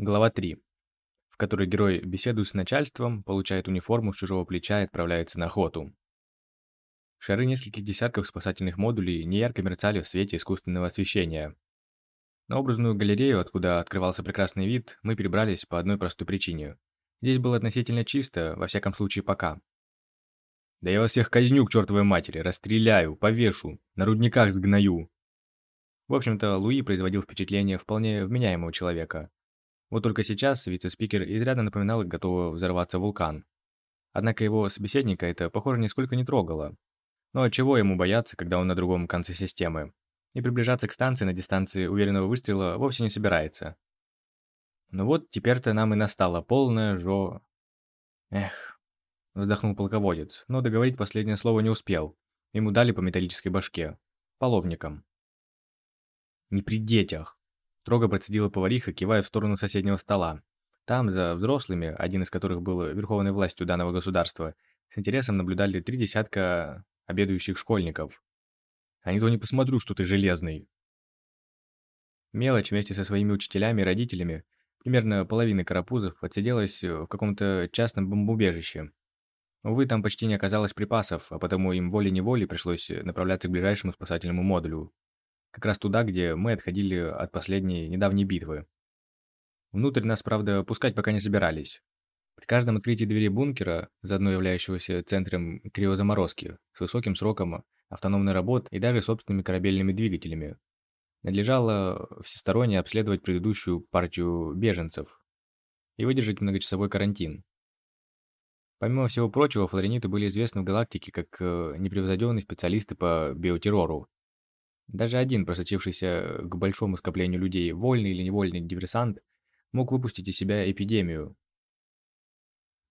Глава 3, в которой герой беседует с начальством, получает униформу с чужого плеча и отправляется на охоту. Шары нескольких десятков спасательных модулей неярко мерцали в свете искусственного освещения. На образную галерею, откуда открывался прекрасный вид, мы перебрались по одной простой причине. Здесь было относительно чисто, во всяком случае пока. «Да я вас всех казню к чертовой матери, расстреляю, повешу, на рудниках сгною!» В общем-то, Луи производил впечатление вполне вменяемого человека. Вот только сейчас вице-спикер изрядно напоминал готового взорваться вулкан. Однако его собеседника это, похоже, нисколько не трогало. Но чего ему бояться, когда он на другом конце системы? И приближаться к станции на дистанции уверенного выстрела вовсе не собирается. Ну вот, теперь-то нам и настала полная жо... Эх, вздохнул полководец, но договорить последнее слово не успел. Ему дали по металлической башке. Половником. Не при детях. Строго процедила повариха, кивая в сторону соседнего стола. Там, за взрослыми, один из которых был верховной властью данного государства, с интересом наблюдали три десятка обедающих школьников. «А не то не посмотрю, что ты железный!» Мелочь вместе со своими учителями и родителями, примерно половина карапузов, отсиделась в каком-то частном бомбоубежище. Увы, там почти не оказалось припасов, а потому им волей-неволей пришлось направляться к ближайшему спасательному модулю. Как раз туда, где мы отходили от последней недавней битвы. Внутрь нас, правда, пускать пока не собирались. При каждом открытии двери бункера, заодно являющегося центром криозаморозки, с высоким сроком автономной работы и даже собственными корабельными двигателями, надлежало всесторонне обследовать предыдущую партию беженцев и выдержать многочасовой карантин. Помимо всего прочего, флориниты были известны в галактике как э, непревзойденные специалисты по биотеррору, даже один, просочившийся к большому скоплению людей, вольный или невольный диверсант, мог выпустить из себя эпидемию,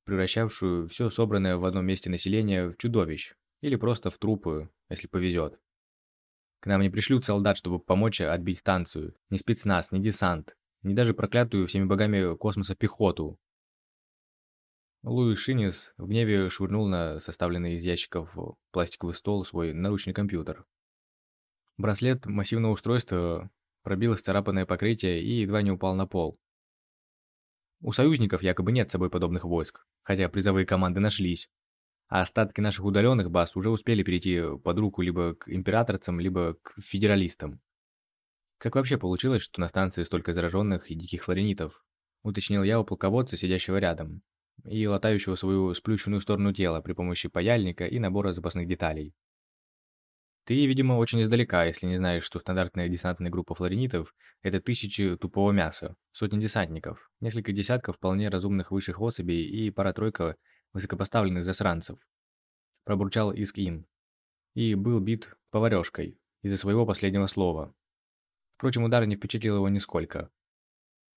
превращавшую все собранное в одном месте население в чудовищ, или просто в трупы, если повезет. К нам не пришлют солдат, чтобы помочь отбить станцию, ни спецназ, ни десант, ни даже проклятую всеми богами космоса пехоту. Луи Шинис в гневе швырнул на составленный из ящиков пластиковый стол свой наручный компьютер. Браслет массивного устройства пробил исцарапанное покрытие и едва не упал на пол. У союзников якобы нет с собой подобных войск, хотя призовые команды нашлись. А остатки наших удаленных баз уже успели перейти под руку либо к императорцам, либо к федералистам. Как вообще получилось, что на станции столько зараженных и диких флоренитов? Уточнил я у полководца, сидящего рядом, и латающего свою сплющенную сторону тела при помощи паяльника и набора запасных деталей. Ты, видимо, очень издалека, если не знаешь, что стандартная десантная группа флоренитов – это тысячи тупого мяса, сотни десантников, несколько десятков вполне разумных высших особей и пара-тройка высокопоставленных засранцев. Пробурчал Иск-Ин. И был бит поварешкой из-за своего последнего слова. Впрочем, удар не впечатлил его нисколько.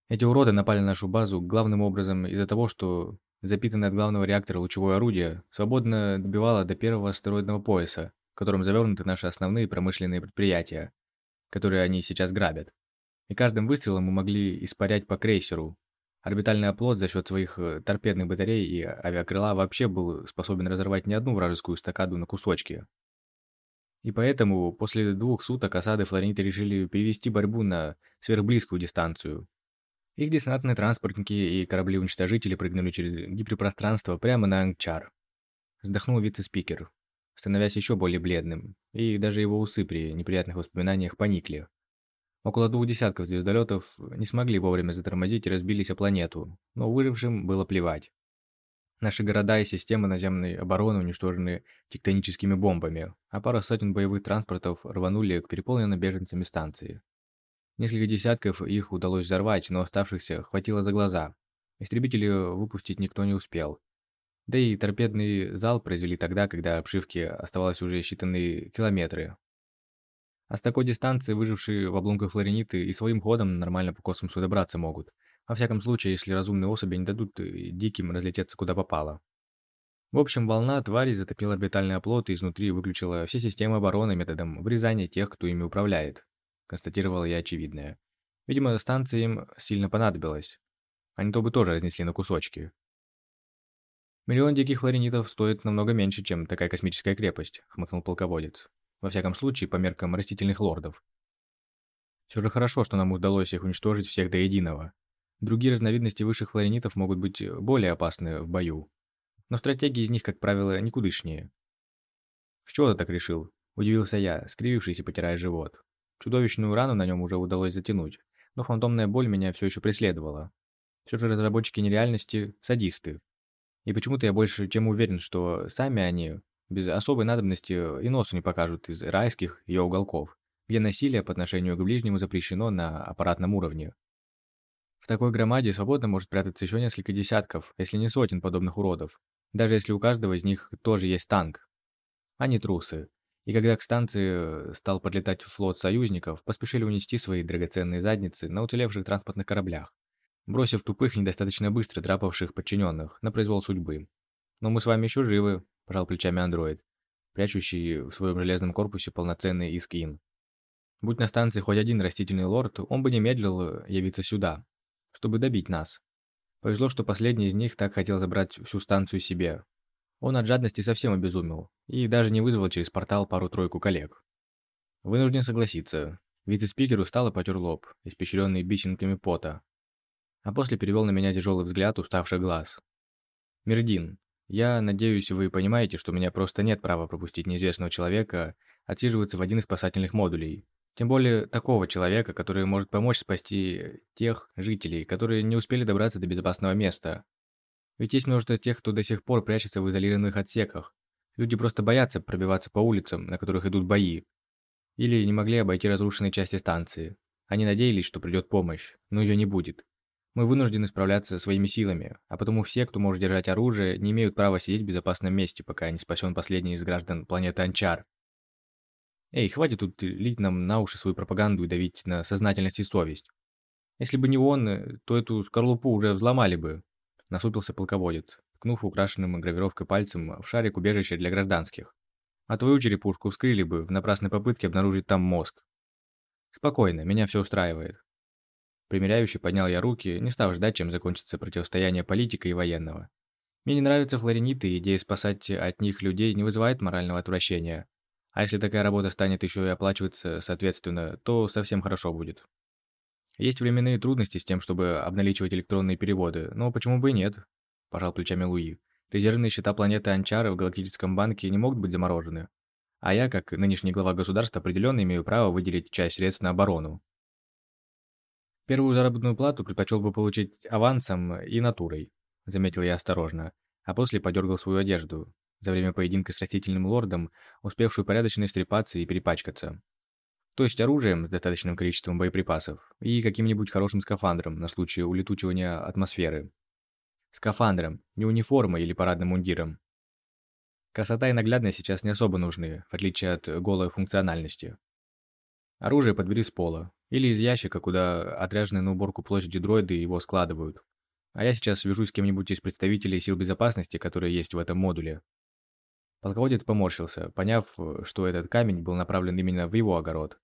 Эти уроды напали на нашу базу главным образом из-за того, что запитанное от главного реактора лучевое орудие свободно добивало до первого астероидного пояса, которым завернуты наши основные промышленные предприятия, которые они сейчас грабят. И каждым выстрелом мы могли испарять по крейсеру. Орбитальный оплот за счет своих э, торпедных батарей и авиакрыла вообще был способен разорвать не одну вражескую стакаду на кусочки. И поэтому после двух суток осады флориниты решили перевести борьбу на сверхблизкую дистанцию. Их десантные транспортники и корабли-уничтожители прыгнули через гиперпространство прямо на Ангчар. Вздохнул вице-спикер становясь еще более бледным, и даже его усы при неприятных воспоминаниях поникли. Около двух десятков звездолетов не смогли вовремя затормозить и разбились о планету, но выжившим было плевать. Наши города и системы наземной обороны уничтожены тектоническими бомбами, а пара сотен боевых транспортов рванули к переполненной беженцами станции. Несколько десятков их удалось взорвать, но оставшихся хватило за глаза. Истребители выпустить никто не успел, да и торпедный зал произвели тогда, когда обшивки оставалось уже считанные километры. А с такой дистанции выжившие в обломках флориниты и своим ходом нормально по космосу добраться могут. Во всяком случае, если разумные особи не дадут э, диким разлететься куда попало. В общем, волна тварей затопила орбитальный оплот и изнутри выключила все системы обороны методом врезания тех, кто ими управляет. Констатировал я очевидное. Видимо, станция им сильно понадобилась. Они то бы тоже разнесли на кусочки. «Миллион диких ларинитов стоит намного меньше, чем такая космическая крепость», — хмыкнул полководец. «Во всяком случае, по меркам растительных лордов. Все же хорошо, что нам удалось их уничтожить всех до единого. Другие разновидности высших флоренитов могут быть более опасны в бою. Но стратегии из них, как правило, никудышнее. «С чего ты так решил?» – удивился я, скривившись и потирая живот. Чудовищную рану на нем уже удалось затянуть, но фантомная боль меня все еще преследовала. Все же разработчики нереальности – садисты. И почему-то я больше чем уверен, что сами они без особой надобности и носу не покажут из райских ее уголков, где насилие по отношению к ближнему запрещено на аппаратном уровне. В такой громаде свободно может прятаться еще несколько десятков, если не сотен подобных уродов, даже если у каждого из них тоже есть танк. Они трусы. И когда к станции стал подлетать флот союзников, поспешили унести свои драгоценные задницы на уцелевших транспортных кораблях, бросив тупых недостаточно быстро драпавших подчиненных на произвол судьбы. «Но мы с вами еще живы», – пожал плечами андроид, прячущий в своем железном корпусе полноценный искин. Будь на станции хоть один растительный лорд, он бы не медлил явиться сюда, чтобы добить нас. Повезло, что последний из них так хотел забрать всю станцию себе. Он от жадности совсем обезумел и даже не вызвал через портал пару-тройку коллег. Вынужден согласиться. Вице-спикер устал и потер лоб, испещренный бисинками пота. А после перевел на меня тяжелый взгляд уставших глаз. «Мердин, я надеюсь, вы понимаете, что у меня просто нет права пропустить неизвестного человека отсиживаться в один из спасательных модулей. Тем более такого человека, который может помочь спасти тех жителей, которые не успели добраться до безопасного места. Ведь есть множество тех, кто до сих пор прячется в изолированных отсеках. Люди просто боятся пробиваться по улицам, на которых идут бои. Или не могли обойти разрушенные части станции. Они надеялись, что придет помощь, но ее не будет. Мы вынуждены справляться своими силами, а потому все, кто может держать оружие, не имеют права сидеть в безопасном месте, пока не спасен последний из граждан планеты Анчар. Эй, хватит тут лить нам на уши свою пропаганду и давить на сознательность и совесть. Если бы не он, э, то эту скорлупу уже взломали бы. Насупился полководец, ткнув украшенным гравировкой пальцем в шарик убежища для гражданских. А твою черепушку вскрыли бы в напрасной попытке обнаружить там мозг. Спокойно, меня все устраивает. Примеряющий поднял я руки, не став ждать, чем закончится противостояние политика и военного. Мне не нравятся флориниты, и идея спасать от них людей не вызывает морального отвращения. А если такая работа станет еще и оплачиваться соответственно, то совсем хорошо будет. Есть временные трудности с тем, чтобы обналичивать электронные переводы, но почему бы и нет? Пожал плечами Луи. Резервные счета планеты Анчара в Галактическом банке не могут быть заморожены. А я, как нынешний глава государства, определенно имею право выделить часть средств на оборону. Первую заработную плату предпочел бы получить авансом и натурой, заметил я осторожно, а после подергал свою одежду, за время поединка с растительным лордом, успевшую порядочно истрепаться и перепачкаться. То есть оружием с достаточным количеством боеприпасов и каким-нибудь хорошим скафандром на случай улетучивания атмосферы. Скафандром, не униформой или парадным мундиром. Красота и наглядность сейчас не особо нужны, в отличие от голой функциональности. Оружие подбери с пола, или из ящика, куда отряженные на уборку площади дроиды его складывают. А я сейчас свяжусь с кем-нибудь из представителей сил безопасности, которые есть в этом модуле. Полководец поморщился, поняв, что этот камень был направлен именно в его огород.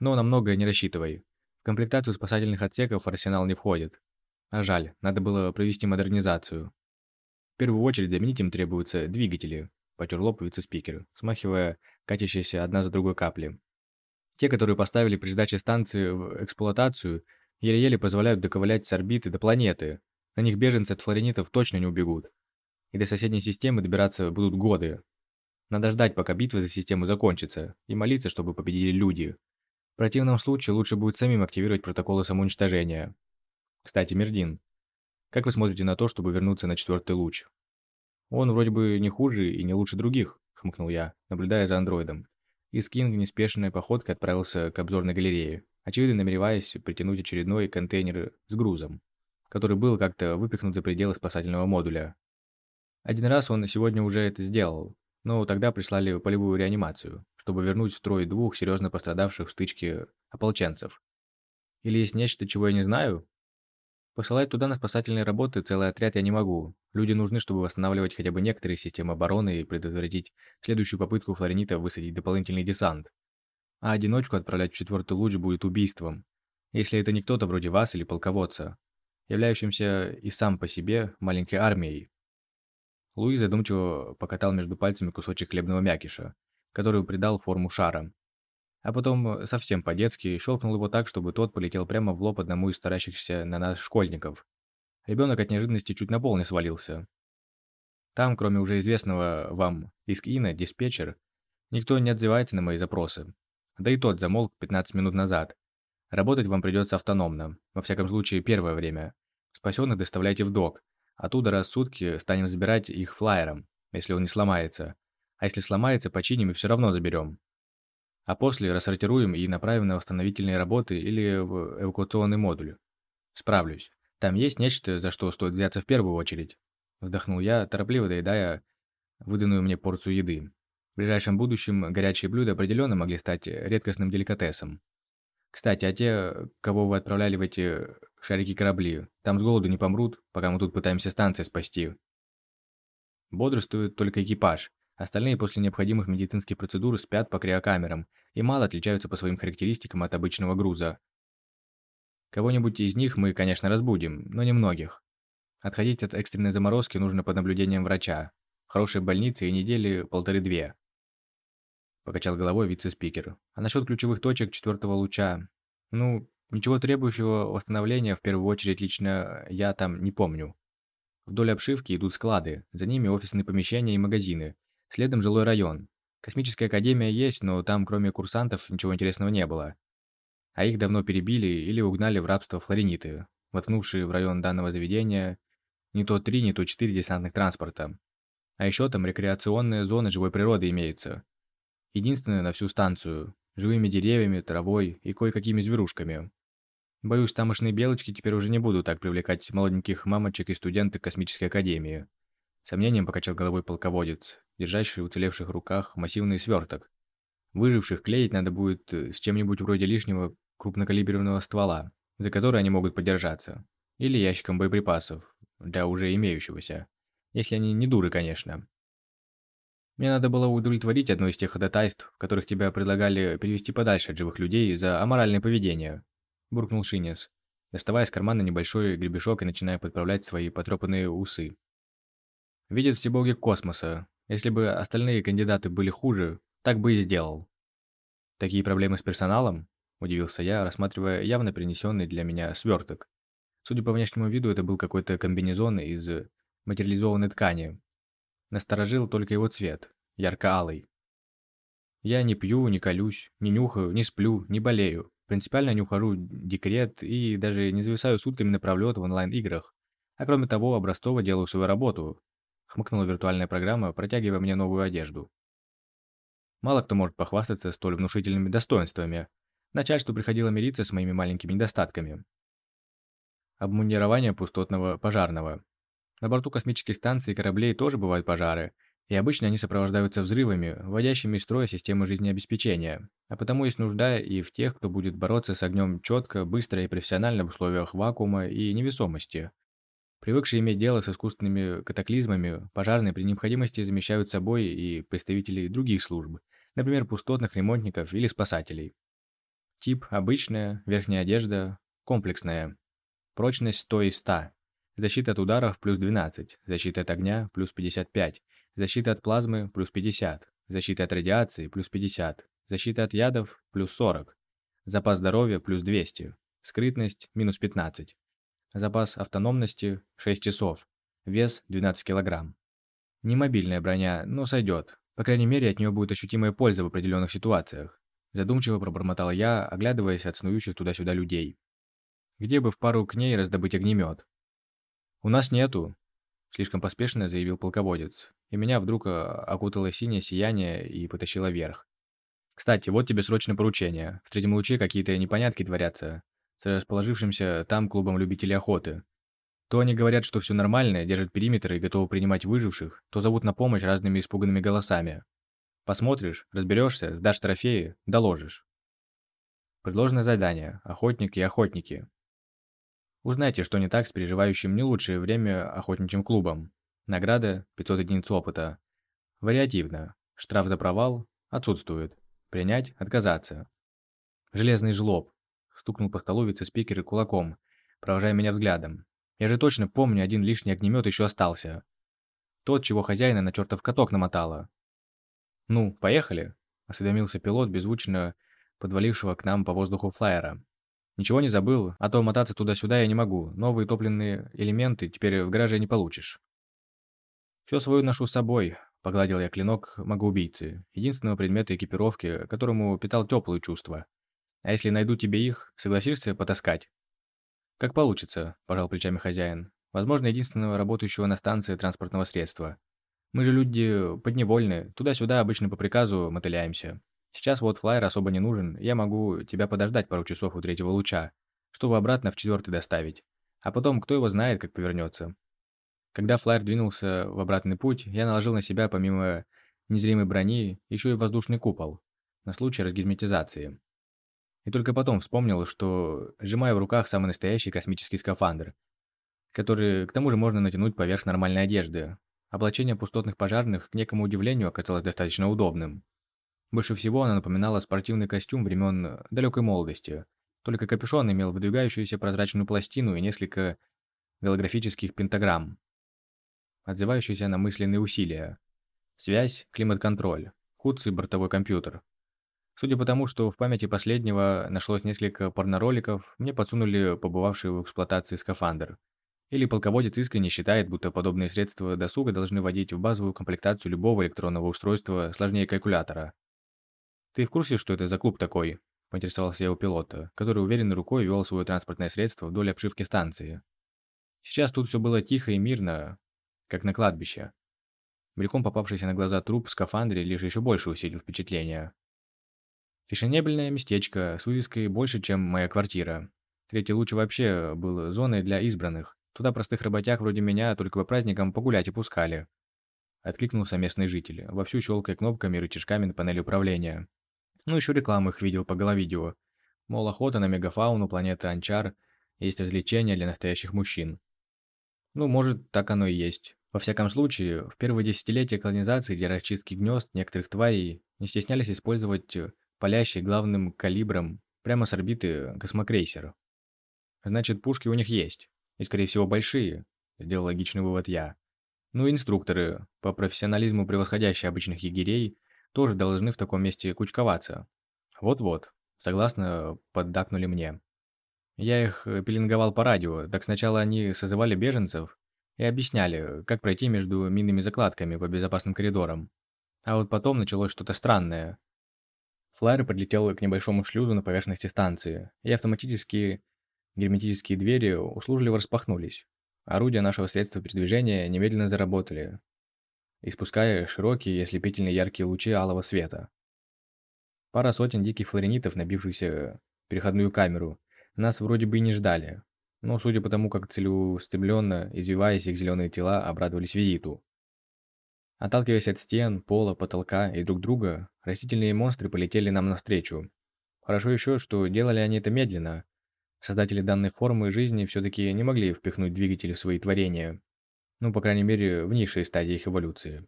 Но на многое не рассчитывай. В комплектацию спасательных отсеков арсенал не входит. А жаль, надо было провести модернизацию. В первую очередь заменить им требуются двигатели, потер лоб вице-спикер, смахивая катящиеся одна за другой капли. Те, которые поставили при сдаче станции в эксплуатацию, еле-еле позволяют доковылять с орбиты до планеты. На них беженцы от флоренитов точно не убегут и до соседней системы добираться будут годы. Надо ждать, пока битва за систему закончится, и молиться, чтобы победили люди. В противном случае лучше будет самим активировать протоколы самоуничтожения. Кстати, Мердин, как вы смотрите на то, чтобы вернуться на четвертый луч? Он вроде бы не хуже и не лучше других, хмыкнул я, наблюдая за андроидом. И Скинг неспешной походкой отправился к обзорной галерее, очевидно намереваясь притянуть очередной контейнер с грузом, который был как-то выпихнут за пределы спасательного модуля. Один раз он сегодня уже это сделал, но тогда прислали полевую реанимацию, чтобы вернуть в строй двух серьезно пострадавших в стычке ополченцев. Или есть нечто, чего я не знаю? Посылать туда на спасательные работы целый отряд я не могу. Люди нужны, чтобы восстанавливать хотя бы некоторые системы обороны и предотвратить следующую попытку флоринита высадить дополнительный десант. А одиночку отправлять в четвертый луч будет убийством, если это не кто-то вроде вас или полководца, являющимся и сам по себе маленькой армией, Луи задумчиво покатал между пальцами кусочек хлебного мякиша, который придал форму шара. А потом совсем по-детски щелкнул его так, чтобы тот полетел прямо в лоб одному из старающихся на нас школьников. Ребенок от неожиданности чуть на пол не свалился. Там, кроме уже известного вам Искина, диспетчер, никто не отзывается на мои запросы. Да и тот замолк 15 минут назад. Работать вам придется автономно, во всяком случае первое время. Спасенных доставляйте в док. Оттуда раз в сутки станем забирать их флайером, если он не сломается. А если сломается, починим и все равно заберем. А после рассортируем и направим на восстановительные работы или в эвакуационный модуль. Справлюсь. Там есть нечто, за что стоит взяться в первую очередь. Вздохнул я, торопливо доедая выданную мне порцию еды. В ближайшем будущем горячие блюда определенно могли стать редкостным деликатесом. Кстати, а те, кого вы отправляли в эти шарики-корабли, там с голоду не помрут, пока мы тут пытаемся станции спасти. Бодрствует только экипаж. Остальные после необходимых медицинских процедур спят по криокамерам и мало отличаются по своим характеристикам от обычного груза. Кого-нибудь из них мы, конечно, разбудим, но немногих. Отходить от экстренной заморозки нужно под наблюдением врача. В хорошей больнице и недели полторы-две. Покачал головой вице-спикер. А насчет ключевых точек четвертого луча? Ну, ничего требующего восстановления, в первую очередь, лично я там не помню. Вдоль обшивки идут склады, за ними офисные помещения и магазины. Следом жилой район. Космическая академия есть, но там кроме курсантов ничего интересного не было. А их давно перебили или угнали в рабство флориниты, воткнувшие в район данного заведения не то три, не то четыре десантных транспорта. А еще там рекреационная зона живой природы имеется. Единственная на всю станцию, живыми деревьями, травой и кое-какими зверушками. Боюсь, тамошние белочки теперь уже не будут так привлекать молоденьких мамочек и студенток космической академии. Сомнением покачал головой полководец, держащий в уцелевших руках массивный сверток. Выживших клеить надо будет с чем-нибудь вроде лишнего крупнокалиберного ствола, за который они могут подержаться. Или ящиком боеприпасов, для уже имеющегося. Если они не дуры, конечно. Мне надо было удовлетворить одно из тех ходатайств, в которых тебя предлагали перевести подальше от живых людей за аморальное поведение», – буркнул Шинес, доставая из кармана небольшой гребешок и начиная подправлять свои потрепанные усы. «Видят все боги космоса. Если бы остальные кандидаты были хуже, так бы и сделал». «Такие проблемы с персоналом?» – удивился я, рассматривая явно принесенный для меня сверток. Судя по внешнему виду, это был какой-то комбинезон из материализованной ткани. Насторожил только его цвет, ярко-алый. Я не пью, не колюсь, не нюхаю, не сплю, не болею. Принципиально не ухожу декрет и даже не зависаю сутками напролет в онлайн-играх. А кроме того, образцово делаю свою работу. Хмыкнула виртуальная программа, протягивая мне новую одежду. Мало кто может похвастаться столь внушительными достоинствами. Начальству приходило мириться с моими маленькими недостатками обмундирование пустотного пожарного. На борту космических станций и кораблей тоже бывают пожары, и обычно они сопровождаются взрывами, вводящими из строя системы жизнеобеспечения. А потому есть нужда и в тех, кто будет бороться с огнем четко, быстро и профессионально в условиях вакуума и невесомости. Привыкшие иметь дело с искусственными катаклизмами, пожарные при необходимости замещают собой и представителей других служб, например, пустотных ремонтников или спасателей. Тип – обычная, верхняя одежда, комплексная. Прочность 100 из 100. Защита от ударов плюс 12. Защита от огня плюс 55. Защита от плазмы плюс 50. Защита от радиации плюс 50. Защита от ядов плюс 40. Запас здоровья плюс 200. Скрытность минус 15. Запас автономности 6 часов. Вес 12 килограмм. Не мобильная броня, но сойдет. По крайней мере, от нее будет ощутимая польза в определенных ситуациях. Задумчиво пробормотал я, оглядываясь от снующих туда-сюда людей где бы в пару к ней раздобыть огнемет. «У нас нету», — слишком поспешно заявил полководец, и меня вдруг а, окутало синее сияние и потащило вверх. «Кстати, вот тебе срочное поручение. В третьем луче какие-то непонятки творятся с расположившимся там клубом любителей охоты. То они говорят, что все нормально, держат периметр и готовы принимать выживших, то зовут на помощь разными испуганными голосами. Посмотришь, разберешься, сдашь трофеи, доложишь. Предложенное задание. Охотник и охотники. Узнайте, что не так с переживающим не лучшее время охотничьим клубом. Награда – 500 единиц опыта. Вариативно. Штраф за провал отсутствует. Принять – отказаться. Железный жлоб. Стукнул по столу вице-спикер кулаком, провожая меня взглядом. Я же точно помню, один лишний огнемет еще остался. Тот, чего хозяина на чертов каток намотало. «Ну, поехали?» – осведомился пилот, беззвучно подвалившего к нам по воздуху флайера. Ничего не забыл, а то мотаться туда-сюда я не могу. Новые топливные элементы теперь в гараже не получишь. Все свою ношу с собой, погладил я клинок магоубийцы, единственного предмета экипировки, которому питал теплые чувства. А если найду тебе их, согласишься потаскать? Как получится, пожал плечами хозяин. Возможно, единственного работающего на станции транспортного средства. Мы же люди подневольные, туда-сюда обычно по приказу мотыляемся. Сейчас вот флайер особо не нужен, я могу тебя подождать пару часов у третьего луча, чтобы обратно в четвертый доставить. А потом, кто его знает, как повернется. Когда флайер двинулся в обратный путь, я наложил на себя, помимо незримой брони, еще и воздушный купол, на случай разгерметизации. И только потом вспомнил, что сжимаю в руках самый настоящий космический скафандр, который, к тому же, можно натянуть поверх нормальной одежды. Облачение пустотных пожарных, к некому удивлению, оказалось достаточно удобным. Больше всего она напоминала спортивный костюм времен далекой молодости, только капюшон имел выдвигающуюся прозрачную пластину и несколько голографических пентаграмм, отзывающиеся на мысленные усилия. Связь, климат-контроль, худший бортовой компьютер. Судя по тому, что в памяти последнего нашлось несколько порнороликов, мне подсунули побывавший в эксплуатации скафандр. Или полководец искренне считает, будто подобные средства досуга должны вводить в базовую комплектацию любого электронного устройства сложнее калькулятора. «Ты в курсе, что это за клуб такой?» – поинтересовался я у пилота, который уверенной рукой вел свое транспортное средство вдоль обшивки станции. Сейчас тут все было тихо и мирно, как на кладбище. Мельком попавшийся на глаза труп в скафандре лишь еще больше усилил впечатление. Фешенебельное местечко с вывеской больше, чем моя квартира. Третий луч вообще был зоной для избранных. Туда простых работяг вроде меня только по праздникам погулять и пускали. Откликнулся местный житель, вовсю щелкая кнопками и рычажками на панели управления. Ну, еще рекламу их видел по головидео. Мол, охота на мегафауну планеты Анчар, есть развлечения для настоящих мужчин. Ну, может, так оно и есть. Во всяком случае, в первые десятилетия колонизации для расчистки гнезд некоторых тварей не стеснялись использовать палящий главным калибром прямо с орбиты космокрейсер. Значит, пушки у них есть. И, скорее всего, большие, сделал логичный вывод я. Ну, инструкторы, по профессионализму превосходящие обычных егерей, тоже должны в таком месте кучковаться. Вот-вот, согласно поддакнули мне. Я их э, пеленговал по радио, так сначала они созывали беженцев и объясняли, как пройти между минными закладками по безопасным коридорам. А вот потом началось что-то странное. Флайер подлетел к небольшому шлюзу на поверхности станции, и автоматические герметические двери услужливо распахнулись. Орудия нашего средства передвижения немедленно заработали, испуская широкие и ослепительно яркие лучи алого света. Пара сотен диких флоренитов, набившихся переходную камеру, нас вроде бы и не ждали, но судя по тому, как целеустремленно, извиваясь их зеленые тела, обрадовались визиту. Отталкиваясь от стен, пола, потолка и друг друга, растительные монстры полетели нам навстречу. Хорошо еще, что делали они это медленно. Создатели данной формы жизни все-таки не могли впихнуть двигатели в свои творения. Ну, по крайней мере, в низшей стадии их эволюции.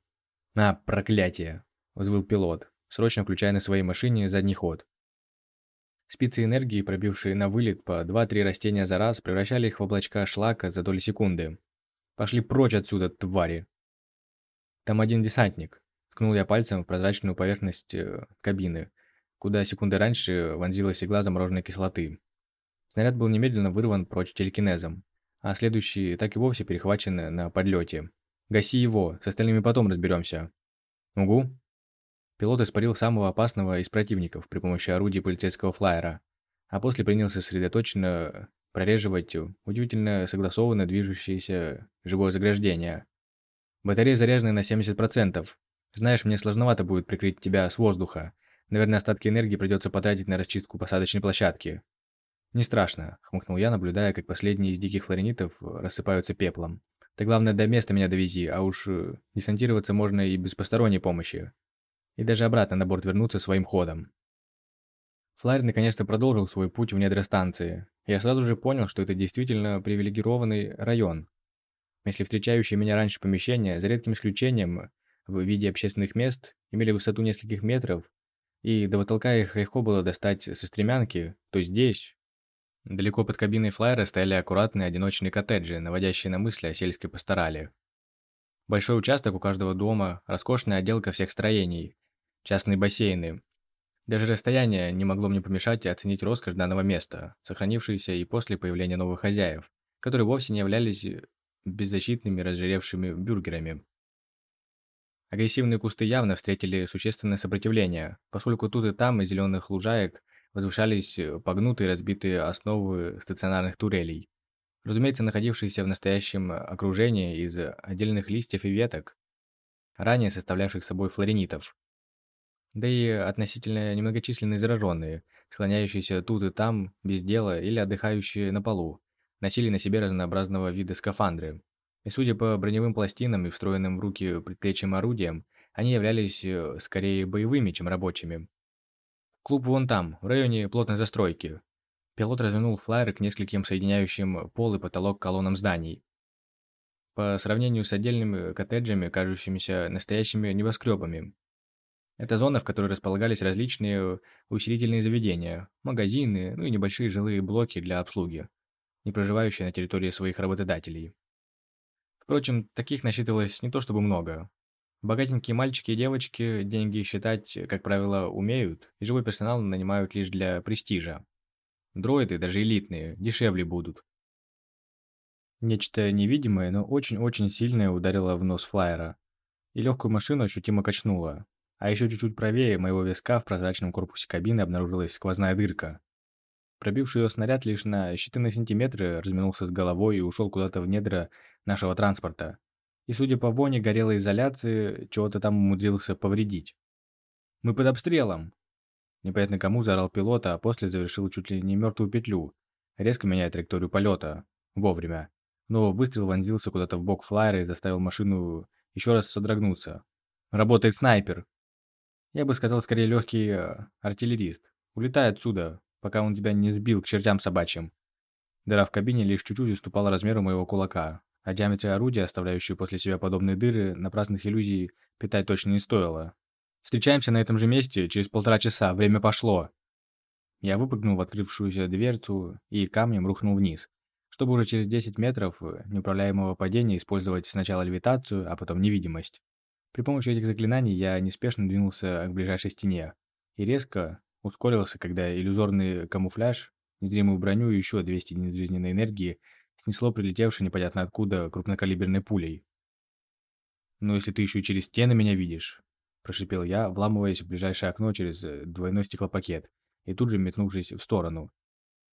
«А, проклятие!» – взвыл пилот, срочно включая на своей машине задний ход. Спицы энергии, пробившие на вылет по 2-3 растения за раз, превращали их в облачка шлака за доли секунды. «Пошли прочь отсюда, твари!» «Там один десантник», – ткнул я пальцем в прозрачную поверхность э, кабины, куда секунды раньше вонзилась игла замороженной кислоты. Снаряд был немедленно вырван прочь телекинезом а следующий так и вовсе перехвачен на подлете. «Гаси его, с остальными потом разберемся». «Угу». Пилот испарил самого опасного из противников при помощи орудий полицейского флайера, а после принялся сосредоточенно прореживать удивительно согласованно движущееся живое заграждение. «Батарея заряжена на 70%. Знаешь, мне сложновато будет прикрыть тебя с воздуха. Наверное, остатки энергии придется потратить на расчистку посадочной площадки». «Не страшно», — хмыкнул я, наблюдая, как последние из диких флоренитов рассыпаются пеплом. «Ты, главное, до места меня довези, а уж э, десантироваться можно и без посторонней помощи. И даже обратно на борт вернуться своим ходом». Флайер наконец-то продолжил свой путь в недра станции. Я сразу же понял, что это действительно привилегированный район. Если встречающие меня раньше помещения, за редким исключением, в виде общественных мест, имели высоту нескольких метров, и до потолка их легко было достать со стремянки, то здесь, Далеко под кабиной флайера стояли аккуратные одиночные коттеджи, наводящие на мысли о сельской пасторали. Большой участок у каждого дома, роскошная отделка всех строений, частные бассейны. Даже расстояние не могло мне помешать оценить роскошь данного места, сохранившееся и после появления новых хозяев, которые вовсе не являлись беззащитными разжиревшими бюргерами. Агрессивные кусты явно встретили существенное сопротивление, поскольку тут и там из зеленых лужаек возвышались погнутые разбитые основы стационарных турелей. Разумеется, находившиеся в настоящем окружении из отдельных листьев и веток, ранее составлявших собой флоренитов. Да и относительно немногочисленные зараженные, склоняющиеся тут и там без дела или отдыхающие на полу, носили на себе разнообразного вида скафандры. И судя по броневым пластинам и встроенным в руки предплечьям орудиям, они являлись э, скорее боевыми, чем рабочими. Клуб вон там, в районе плотной застройки. Пилот развернул флайер к нескольким соединяющим пол и потолок колоннам зданий. По сравнению с отдельными коттеджами, кажущимися настоящими небоскребами, это зона, в которой располагались различные усилительные заведения, магазины, ну и небольшие жилые блоки для обслуги, не проживающие на территории своих работодателей. Впрочем, таких насчитывалось не то чтобы много. Богатенькие мальчики и девочки деньги считать, как правило, умеют, и живой персонал нанимают лишь для престижа. Дроиды, даже элитные, дешевле будут. Нечто невидимое, но очень-очень сильное ударило в нос флайера, и легкую машину ощутимо качнуло, а еще чуть-чуть правее моего виска в прозрачном корпусе кабины обнаружилась сквозная дырка. Пробивший ее снаряд лишь на считанные сантиметры разминулся с головой и ушел куда-то в недра нашего транспорта. И, судя по воне горелой изоляции, чего-то там умудрился повредить. «Мы под обстрелом!» Непонятно кому заорал пилота, а после завершил чуть ли не мертвую петлю, резко меняя траекторию полета. Вовремя. Но выстрел вонзился куда-то в бок флайера и заставил машину еще раз содрогнуться. «Работает снайпер!» Я бы сказал, скорее легкий э, артиллерист. Улетай отсюда, пока он тебя не сбил к чертям собачьим. Дыра в кабине лишь чуть-чуть уступала размеру моего кулака, а диаметре орудия, оставляющего после себя подобные дыры, на праздных иллюзий питать точно не стоило. Встречаемся на этом же месте через полтора часа, время пошло. Я выпрыгнул в открывшуюся дверцу и камнем рухнул вниз, чтобы уже через 10 метров неуправляемого падения использовать сначала левитацию, а потом невидимость. При помощи этих заклинаний я неспешно двинулся к ближайшей стене и резко ускорился, когда иллюзорный камуфляж, незримую броню и еще 200 единиц жизненной энергии снесло прилетевшей непонятно откуда крупнокалиберной пулей. «Но если ты еще и через стены меня видишь», – прошипел я, вламываясь в ближайшее окно через э, двойной стеклопакет и тут же метнувшись в сторону.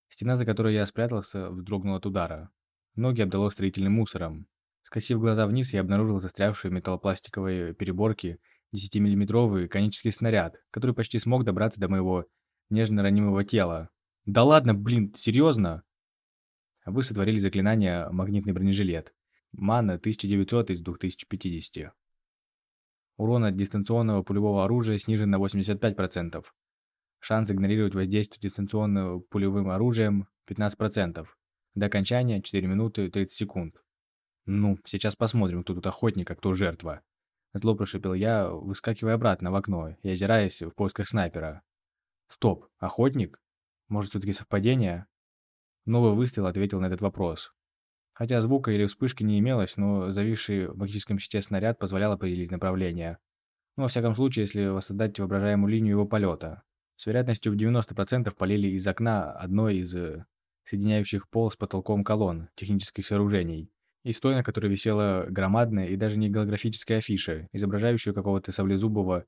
Стена, за которой я спрятался, вздрогнула от удара. Ноги обдало строительным мусором, Скосив глаза вниз, я обнаружил застрявший в металлопластиковой переборке 10-миллиметровый конический снаряд, который почти смог добраться до моего нежно-ранимого тела. «Да ладно, блин, серьезно?» Вы сотворили заклинание «Магнитный бронежилет». Мана 1900 из 2050. Урон от дистанционного пулевого оружия снижен на 85%. Шанс игнорировать воздействие дистанционным пулевым оружием 15%. До окончания 4 минуты 30 секунд. «Ну, сейчас посмотрим, кто тут охотник, а кто жертва». Зло прошипел я, выскакивая обратно в окно и озираясь в поисках снайпера. «Стоп, охотник? Может, все-таки совпадение?» Новый выстрел ответил на этот вопрос. Хотя звука или вспышки не имелось, но зависший в магическом щите снаряд позволял определить направление. Ну, во всяком случае, если воссоздать воображаемую линию его полета. С вероятностью в 90% полили из окна одной из э, соединяющих пол с потолком колонн технических сооружений и стоя на которой висела громадная и даже не голографическая афиша, изображающая какого-то саблезубого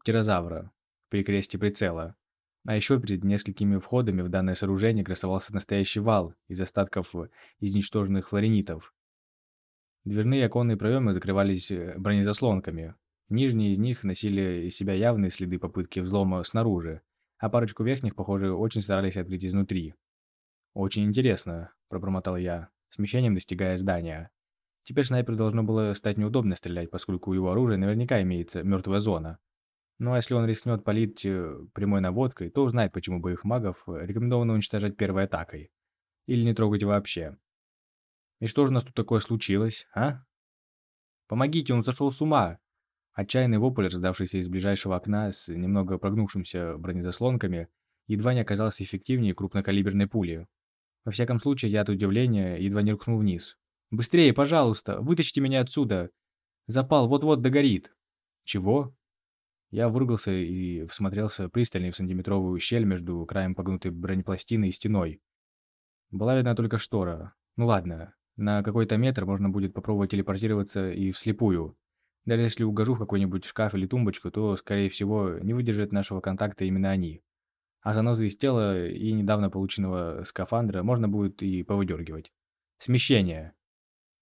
птерозавра в перекресте прицела. А еще перед несколькими входами в данное сооружение красовался настоящий вал из остатков изничтоженных флоренитов. Дверные оконные проемы закрывались э, бронезаслонками. Нижние из них носили из себя явные следы попытки взлома снаружи, а парочку верхних, похоже, очень старались открыть изнутри. «Очень интересно», – пробормотал я смещением достигая здания. Теперь снайперу должно было стать неудобно стрелять, поскольку у его оружия наверняка имеется мертвая зона. Ну а если он рискнет полить э, прямой наводкой, то узнает, почему боевых магов рекомендовано уничтожать первой атакой. Или не трогать вообще. И что же у нас тут такое случилось, а? Помогите, он сошел с ума! Отчаянный вопль, раздавшийся из ближайшего окна с немного прогнувшимся бронезаслонками, едва не оказался эффективнее крупнокалиберной пули. Во всяком случае, я от удивления едва не рухнул вниз. «Быстрее, пожалуйста! Вытащите меня отсюда! Запал вот-вот догорит!» «Чего?» Я выругался и всмотрелся пристальнее в сантиметровую щель между краем погнутой бронепластины и стеной. Была видна только штора. Ну ладно, на какой-то метр можно будет попробовать телепортироваться и вслепую. Даже если угожу в какой-нибудь шкаф или тумбочку, то, скорее всего, не выдержит нашего контакта именно они. А занозы из тела и недавно полученного скафандра можно будет и повыдергивать. Смещение.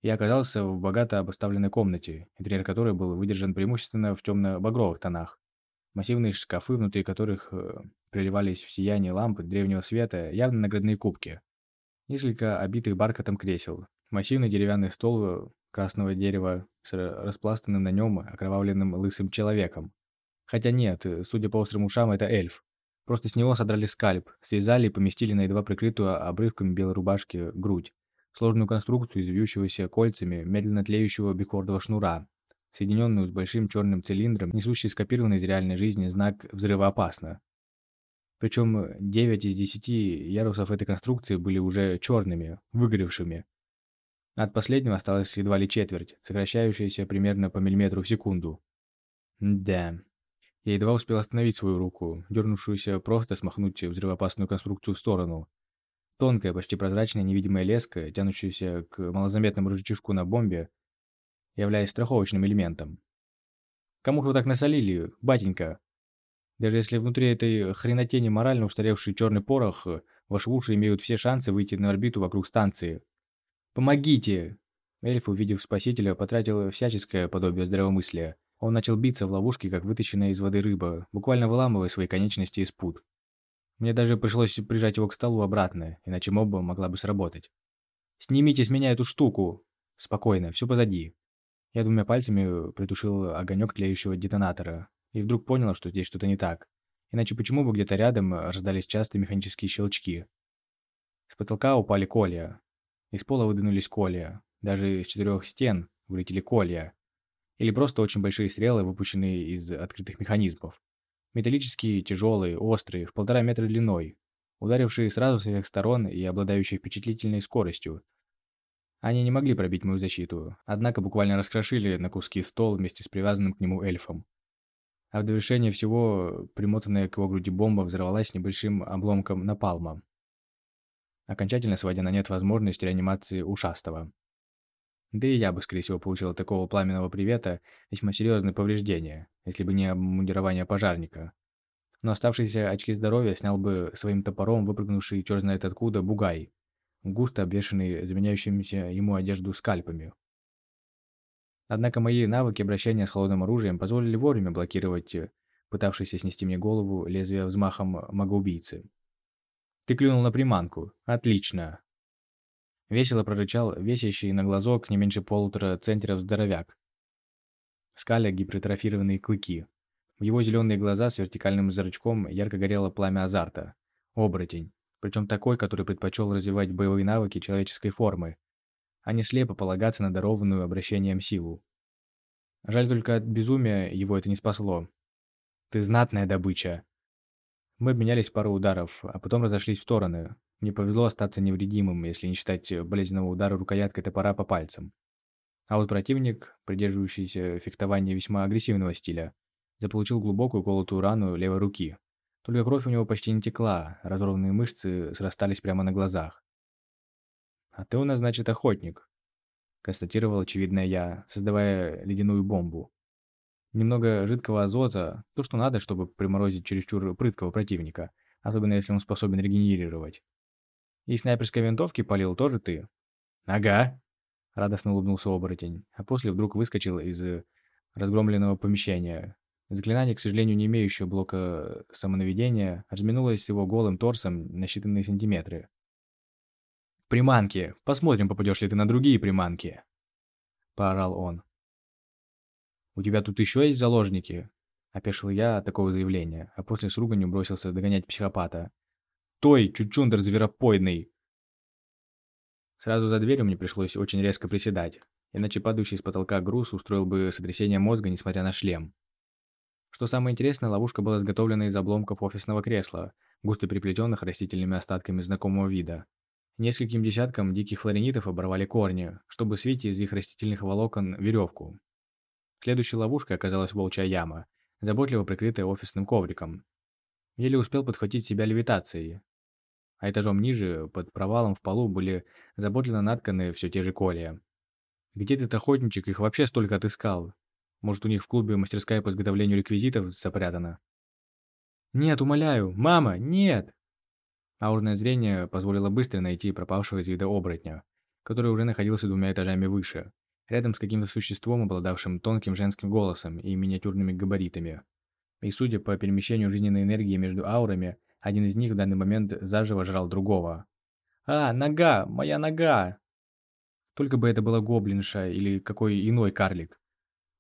Я оказался в богато обставленной комнате, интерьер которой был выдержан преимущественно в темно-багровых тонах. Массивные шкафы, внутри которых э, приливались в сияние лампы древнего света, явно наградные кубки. Несколько обитых бархатом кресел. Массивный деревянный стол э, красного дерева с распластанным на нем окровавленным лысым человеком. Хотя нет, э, судя по острым ушам, это эльф. Просто с него содрали скальп, связали и поместили на едва прикрытую обрывками белой рубашки грудь сложную конструкцию из вьющегося кольцами медленно тлеющего бикордового шнура, соединенную с большим черным цилиндром, несущий скопированный из реальной жизни знак «взрывоопасно». Причем 9 из 10 ярусов этой конструкции были уже черными, выгоревшими. От последнего осталось едва ли четверть, сокращающаяся примерно по миллиметру в секунду. Да. Я едва успел остановить свою руку, дернувшуюся просто смахнуть взрывоопасную конструкцию в сторону, Тонкая, почти прозрачная невидимая леска, тянущаяся к малозаметному рычажку на бомбе, являясь страховочным элементом. Кому же вы так насолили, батенька? Даже если внутри этой хренотени морально устаревший черный порох, ваши уши имеют все шансы выйти на орбиту вокруг станции. Помогите! Эльф, увидев спасителя, потратил всяческое подобие здравомыслия. Он начал биться в ловушке, как вытащенная из воды рыба, буквально выламывая свои конечности из пут. Мне даже пришлось прижать его к столу обратно, иначе моба могла бы сработать. «Снимите с меня эту штуку!» «Спокойно, все позади». Я двумя пальцами притушил огонек тлеющего детонатора и вдруг понял, что здесь что-то не так. Иначе почему бы где-то рядом раздались частые механические щелчки? С потолка упали колья. Из пола выдвинулись колья. Даже из четырех стен вылетели колья. Или просто очень большие стрелы, выпущенные из открытых механизмов. Металлические, тяжелые, острые, в полтора метра длиной, ударившие сразу с всех сторон и обладающие впечатлительной скоростью. Они не могли пробить мою защиту, однако буквально раскрошили на куски стол вместе с привязанным к нему эльфом. А в довершение всего, примотанная к его груди бомба взорвалась небольшим обломком напалма, окончательно сводя на нет возможность реанимации ушастого. Да и я бы, скорее всего, получил от такого пламенного привета весьма серьезные повреждения, если бы не обмундирование пожарника. Но оставшиеся очки здоровья снял бы своим топором выпрыгнувший черт знает откуда бугай, густо обвешанный заменяющимися ему одежду скальпами. Однако мои навыки обращения с холодным оружием позволили вовремя блокировать э, пытавшийся снести мне голову лезвие взмахом магоубийцы. «Ты клюнул на приманку. Отлично. Весело прорычал весящий на глазок не меньше полутора центнеров здоровяк. Скаля гипертрофированные клыки. В его зеленые глаза с вертикальным зрачком ярко горело пламя азарта. Оборотень. Причем такой, который предпочел развивать боевые навыки человеческой формы, а не слепо полагаться на дарованную обращением силу. Жаль только от безумия его это не спасло. «Ты знатная добыча!» Мы обменялись пару ударов, а потом разошлись в стороны, мне повезло остаться невредимым, если не считать э, болезненного удара рукояткой топора по пальцам. А вот противник, придерживающийся фехтования весьма агрессивного стиля, заполучил глубокую колотую рану левой руки. Только кровь у него почти не текла, разорванные мышцы срастались прямо на глазах. «А ты у нас, значит, охотник», — констатировал очевидное я, создавая ледяную бомбу. Немного жидкого азота, то, что надо, чтобы приморозить чересчур прыткого противника, особенно если он способен регенерировать. И снайперской винтовки полил тоже ты?» «Ага», — радостно улыбнулся оборотень, а после вдруг выскочил из э, разгромленного помещения. Заклинание, к сожалению, не имеющее блока самонаведения, разминулось с его голым торсом на считанные сантиметры. «Приманки! Посмотрим, попадешь ли ты на другие приманки!» — поорал он. «У тебя тут еще есть заложники?» — опешил я от такого заявления, а после с руганью бросился догонять психопата. Стой, чучундер зверопойный!» Сразу за дверью мне пришлось очень резко приседать, иначе падающий с потолка груз устроил бы сотрясение мозга, несмотря на шлем. Что самое интересное, ловушка была изготовлена из обломков офисного кресла, густо переплетенных растительными остатками знакомого вида. Нескольким десяткам диких флоренитов оборвали корни, чтобы свить из их растительных волокон веревку. Следующей ловушкой оказалась волчья яма, заботливо прикрытая офисным ковриком. Еле успел подхватить себя левитацией. А этажом ниже, под провалом в полу, были заботливо натканы все те же колья. Где этот охотничек их вообще столько отыскал? Может, у них в клубе мастерская по изготовлению реквизитов запрятана? «Нет, умоляю! Мама, нет!» Аурное зрение позволило быстро найти пропавшего из вида оборотня, который уже находился двумя этажами выше, рядом с каким-то существом, обладавшим тонким женским голосом и миниатюрными габаритами. И судя по перемещению жизненной энергии между аурами, один из них в данный момент заживо жрал другого. «А, нога! Моя нога!» Только бы это была гоблинша или какой иной карлик.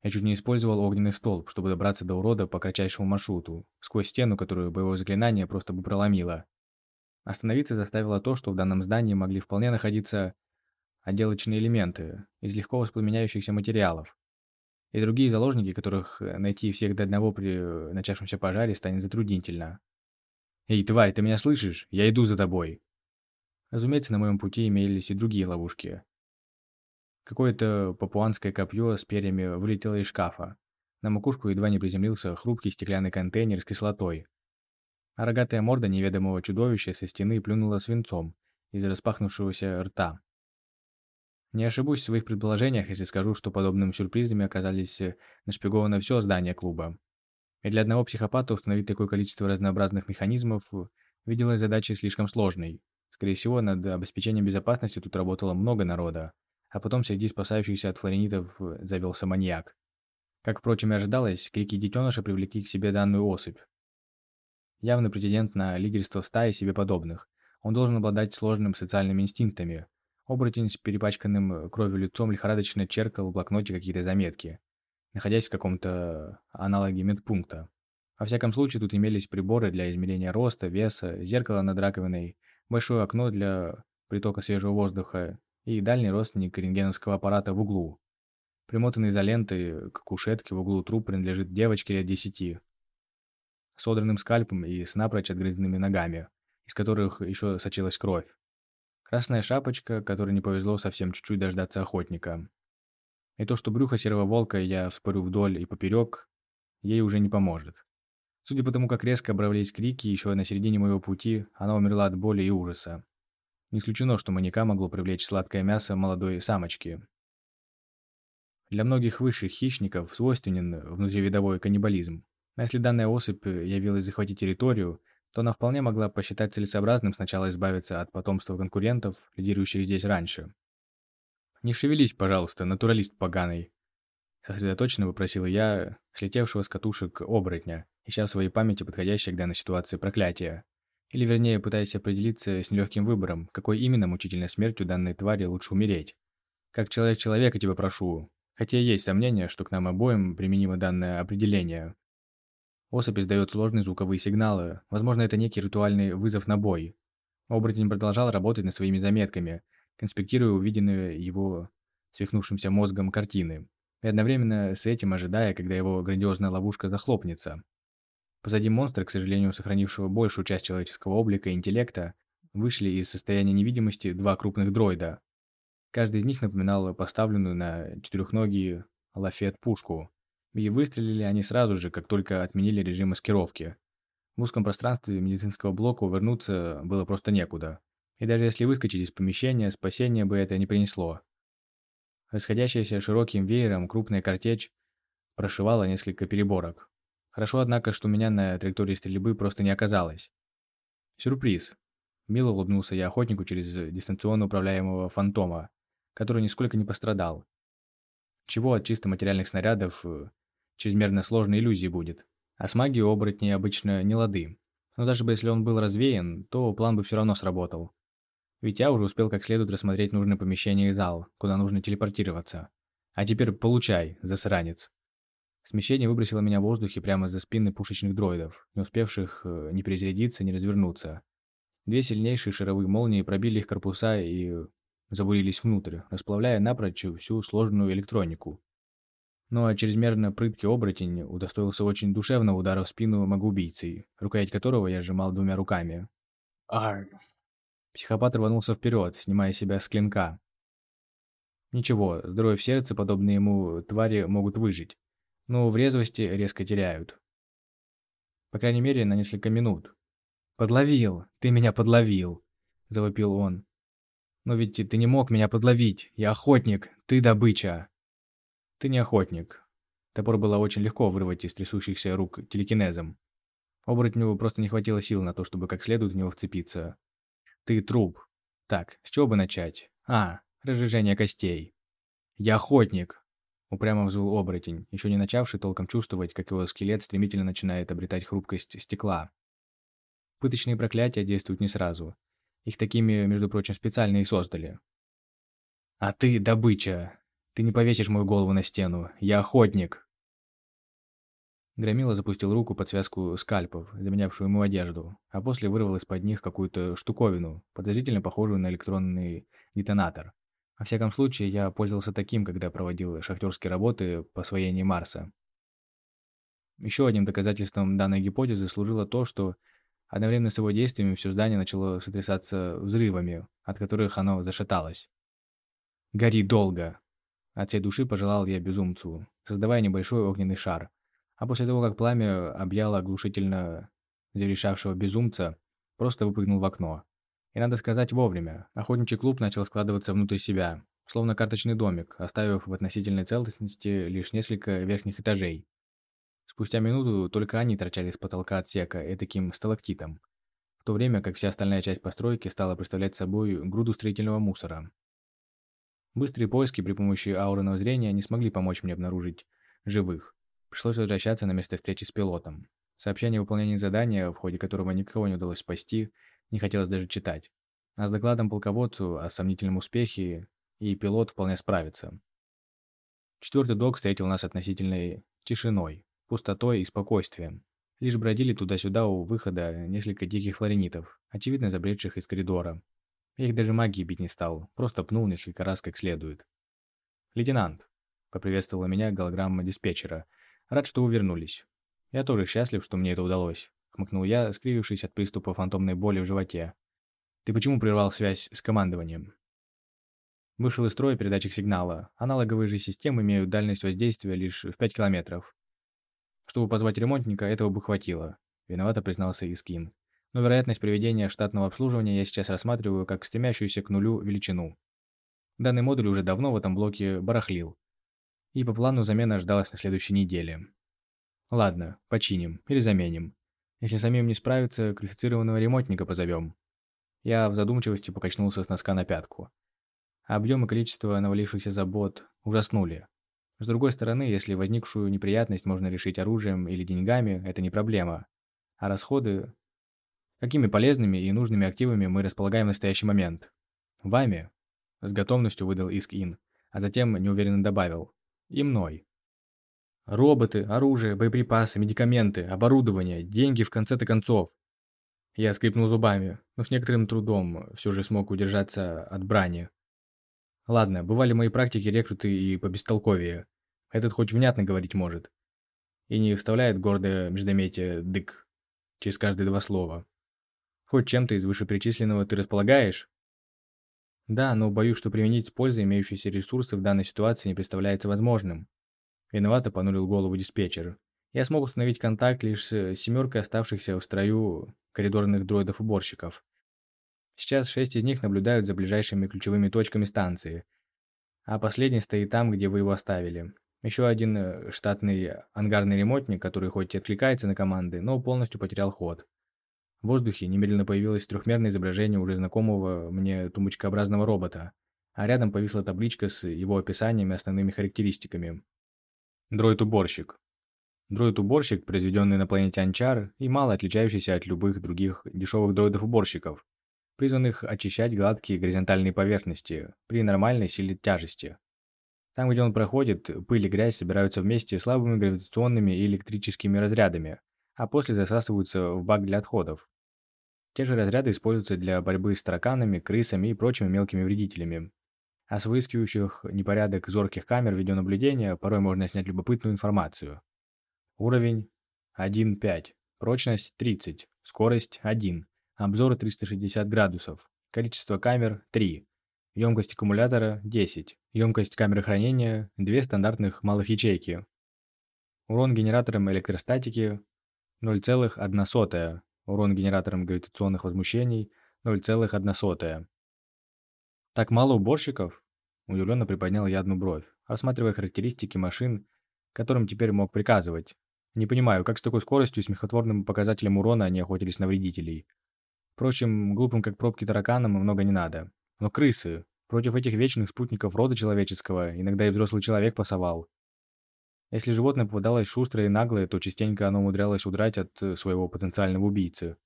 Я чуть не использовал огненный столб, чтобы добраться до урода по кратчайшему маршруту, сквозь стену, которую боевое заклинание просто бы проломило. Остановиться заставило то, что в данном здании могли вполне находиться отделочные элементы из легко воспламеняющихся материалов. И другие заложники, которых найти всех до одного при начавшемся пожаре станет затруднительно. «Эй, тварь, ты меня слышишь? Я иду за тобой!» Разумеется, на моем пути имелись и другие ловушки. Какое-то папуанское копье с перьями вылетело из шкафа. На макушку едва не приземлился хрупкий стеклянный контейнер с кислотой. А рогатая морда неведомого чудовища со стены плюнула свинцом из распахнувшегося рта. Не ошибусь в своих предположениях, если скажу, что подобными сюрпризами оказались нашпиговано все здание клуба. И для одного психопата установить такое количество разнообразных механизмов виделась задачей слишком сложной. Скорее всего, над обеспечением безопасности тут работало много народа, а потом среди спасающихся от флоренитов э, завелся маньяк. Как, впрочем, и ожидалось, крики детеныша привлекли к себе данную особь. Явный претендент на лидерство стаи себе подобных. Он должен обладать сложными социальными инстинктами. Оборотень с перепачканным э, кровью лицом лихорадочно черкал в блокноте какие-то заметки, находясь в каком-то аналоге медпункта. Во всяком случае, тут имелись приборы для измерения роста, веса, зеркало над раковиной, большое окно для притока свежего воздуха и дальний родственник рентгеновского аппарата в углу. Примотанный изолентой к кушетке в углу труп принадлежит девочке лет десяти. С одранным скальпом и с напрочь отгрызенными ногами, из которых еще сочилась кровь. Красная шапочка, которой не повезло совсем чуть-чуть дождаться охотника. И то, что брюхо серого волка я вспорю вдоль и поперек, ей уже не поможет. Судя по тому, как резко обравлись крики, еще на середине моего пути она умерла от боли и ужаса. Не исключено, что маньяка могло привлечь сладкое мясо молодой самочки. Для многих высших хищников свойственен внутривидовой каннибализм. А если данная особь явилась захватить территорию, то она вполне могла посчитать целесообразным сначала избавиться от потомства конкурентов, лидирующих здесь раньше. «Не шевелись, пожалуйста, натуралист поганый!» Сосредоточенно попросил я слетевшего с катушек оборотня, ища в своей памяти подходящее к данной ситуации проклятие. Или вернее, пытаясь определиться с нелегким выбором, какой именно мучительной смертью данной твари лучше умереть. Как человек-человека тебя прошу, хотя есть сомнения, что к нам обоим применимо данное определение. Особь издает сложные звуковые сигналы, возможно, это некий ритуальный вызов на бой. Оборотень продолжал работать над своими заметками, конспектируя увиденные его свихнувшимся мозгом картины, и одновременно с этим ожидая, когда его грандиозная ловушка захлопнется. Позади монстра, к сожалению, сохранившего большую часть человеческого облика и интеллекта, вышли из состояния невидимости два крупных дроида. Каждый из них напоминал поставленную на четырехногие лафет-пушку, и выстрелили они сразу же, как только отменили режим маскировки. В узком пространстве медицинского блока увернуться было просто некуда. И даже если выскочить из помещения, спасения бы это не принесло. Расходящаяся широким веером крупная картечь прошивала несколько переборок. Хорошо, однако, что меня на траектории стрельбы просто не оказалось. Сюрприз. Мило улыбнулся я охотнику через дистанционно управляемого фантома, который нисколько не пострадал. Чего от чисто материальных снарядов э, чрезмерно сложной иллюзии будет. А с магией оборотней обычно не лады. Но даже бы если он был развеян, то план бы все равно сработал. Ведь я уже успел как следует рассмотреть нужное помещение и зал, куда нужно телепортироваться. А теперь получай, засранец. Смещение выбросило меня в воздухе прямо за спины пушечных дроидов, не успевших э, ни перезарядиться, ни развернуться. Две сильнейшие шаровые молнии пробили их корпуса и забурились внутрь, расплавляя напрочь всю сложную электронику. Ну а чрезмерно прыткий оборотень удостоился очень душевного удара в спину магоубийцы, рукоять которого я сжимал двумя руками. Ар! Психопат рванулся вперед, снимая себя с клинка. Ничего, здоровье в сердце подобные ему твари могут выжить но в резвости резко теряют. По крайней мере, на несколько минут. «Подловил! Ты меня подловил!» – завопил он. «Но ведь ты не мог меня подловить! Я охотник! Ты добыча!» «Ты не охотник!» Топор было очень легко вырвать из трясущихся рук телекинезом. Оборотню просто не хватило сил на то, чтобы как следует в него вцепиться. «Ты труп!» «Так, с чего бы начать?» «А, разжижение костей!» «Я охотник!» Упрямо взвыл оборотень, еще не начавший толком чувствовать, как его скелет стремительно начинает обретать хрупкость стекла. Пыточные проклятия действуют не сразу. Их такими, между прочим, специально и создали. «А ты добыча! Ты не повесишь мою голову на стену! Я охотник!» Громила запустил руку под связку скальпов, заменявшую ему одежду, а после вырвал из-под них какую-то штуковину, подозрительно похожую на электронный детонатор. Во всяком случае, я пользовался таким, когда проводил шахтерские работы по освоении Марса. Еще одним доказательством данной гипотезы служило то, что одновременно с его действиями все здание начало сотрясаться взрывами, от которых оно зашаталось. «Гори долго!» От всей души пожелал я безумцу, создавая небольшой огненный шар. А после того, как пламя объяло оглушительно зарешавшего безумца, просто выпрыгнул в окно. И надо сказать вовремя. Охотничий клуб начал складываться внутрь себя, словно карточный домик, оставив в относительной целостности лишь несколько верхних этажей. Спустя минуту только они торчали с потолка отсека таким сталактитом, в то время как вся остальная часть постройки стала представлять собой груду строительного мусора. Быстрые поиски при помощи аурного зрения не смогли помочь мне обнаружить живых. Пришлось возвращаться на место встречи с пилотом. Сообщение о выполнении задания, в ходе которого никого не удалось спасти, не хотелось даже читать. А с докладом полководцу о сомнительном успехе и пилот вполне справится. Четвертый док встретил нас относительной тишиной, пустотой и спокойствием. Лишь бродили туда-сюда у выхода несколько диких флоренитов, очевидно забредших из коридора. Я их даже магией бить не стал, просто пнул несколько раз как следует. «Лейтенант», — поприветствовала меня голограмма диспетчера, — «рад, что вы вернулись. Я тоже счастлив, что мне это удалось хмыкнул я, скривившись от приступа фантомной боли в животе. «Ты почему прервал связь с командованием?» Вышел из строя передатчик сигнала. Аналоговые же системы имеют дальность воздействия лишь в 5 километров. Чтобы позвать ремонтника, этого бы хватило. Виновато признался Искин. Но вероятность проведения штатного обслуживания я сейчас рассматриваю как стремящуюся к нулю величину. Данный модуль уже давно в этом блоке барахлил. И по плану замена ждалась на следующей неделе. Ладно, починим или заменим. Если самим не справиться, квалифицированного ремонтника позовем. Я в задумчивости покачнулся с носка на пятку. Объем и количество навалившихся забот ужаснули. С другой стороны, если возникшую неприятность можно решить оружием или деньгами, это не проблема. А расходы... Какими полезными и нужными активами мы располагаем в настоящий момент? Вами? С готовностью выдал иск Ин, а затем неуверенно добавил. И мной. Роботы, оружие, боеприпасы, медикаменты, оборудование, деньги в конце-то концов. Я скрипнул зубами, но с некоторым трудом все же смог удержаться от брани. Ладно, бывали мои практики рекруты и по бестолковее. Этот хоть внятно говорить может. И не вставляет гордое междометие «дык» через каждые два слова. Хоть чем-то из вышеперечисленного ты располагаешь? Да, но боюсь, что применить с пользой имеющиеся ресурсы в данной ситуации не представляется возможным. Виновато понурил голову диспетчер. Я смог установить контакт лишь с семеркой оставшихся в строю коридорных дроидов-уборщиков. Сейчас шесть из них наблюдают за ближайшими ключевыми точками станции, а последний стоит там, где вы его оставили. Еще один э, штатный ангарный ремонтник, который хоть и откликается на команды, но полностью потерял ход. В воздухе немедленно появилось трехмерное изображение уже знакомого мне тумбочкообразного робота, а рядом повисла табличка с его описанием и основными характеристиками. Дроид-уборщик. Дроид-уборщик, произведенный на планете Анчар и мало отличающийся от любых других дешевых дроидов-уборщиков, призванных очищать гладкие горизонтальные поверхности при нормальной силе тяжести. Там, где он проходит, пыль и грязь собираются вместе слабыми гравитационными и электрическими разрядами, а после засасываются в бак для отходов. Те же разряды используются для борьбы с тараканами, крысами и прочими мелкими вредителями, а с выискивающих непорядок зорких камер видеонаблюдения порой можно снять любопытную информацию. Уровень 1.5, прочность 30, скорость 1, обзор 360 градусов, количество камер 3, емкость аккумулятора 10, емкость камеры хранения 2 стандартных малых ячейки, урон генератором электростатики 0,1. Урон генераторам гравитационных возмущений 0,1. Так мало уборщиков? Удивленно приподнял я одну бровь, рассматривая характеристики машин, которым теперь мог приказывать. Не понимаю, как с такой скоростью и смехотворным показателем урона они охотились на вредителей. Впрочем, глупым как пробки тараканам много не надо. Но крысы. Против этих вечных спутников рода человеческого иногда и взрослый человек пасовал. Если животное попадалось шустрое и наглое, то частенько оно умудрялось удрать от э, своего потенциального убийцы.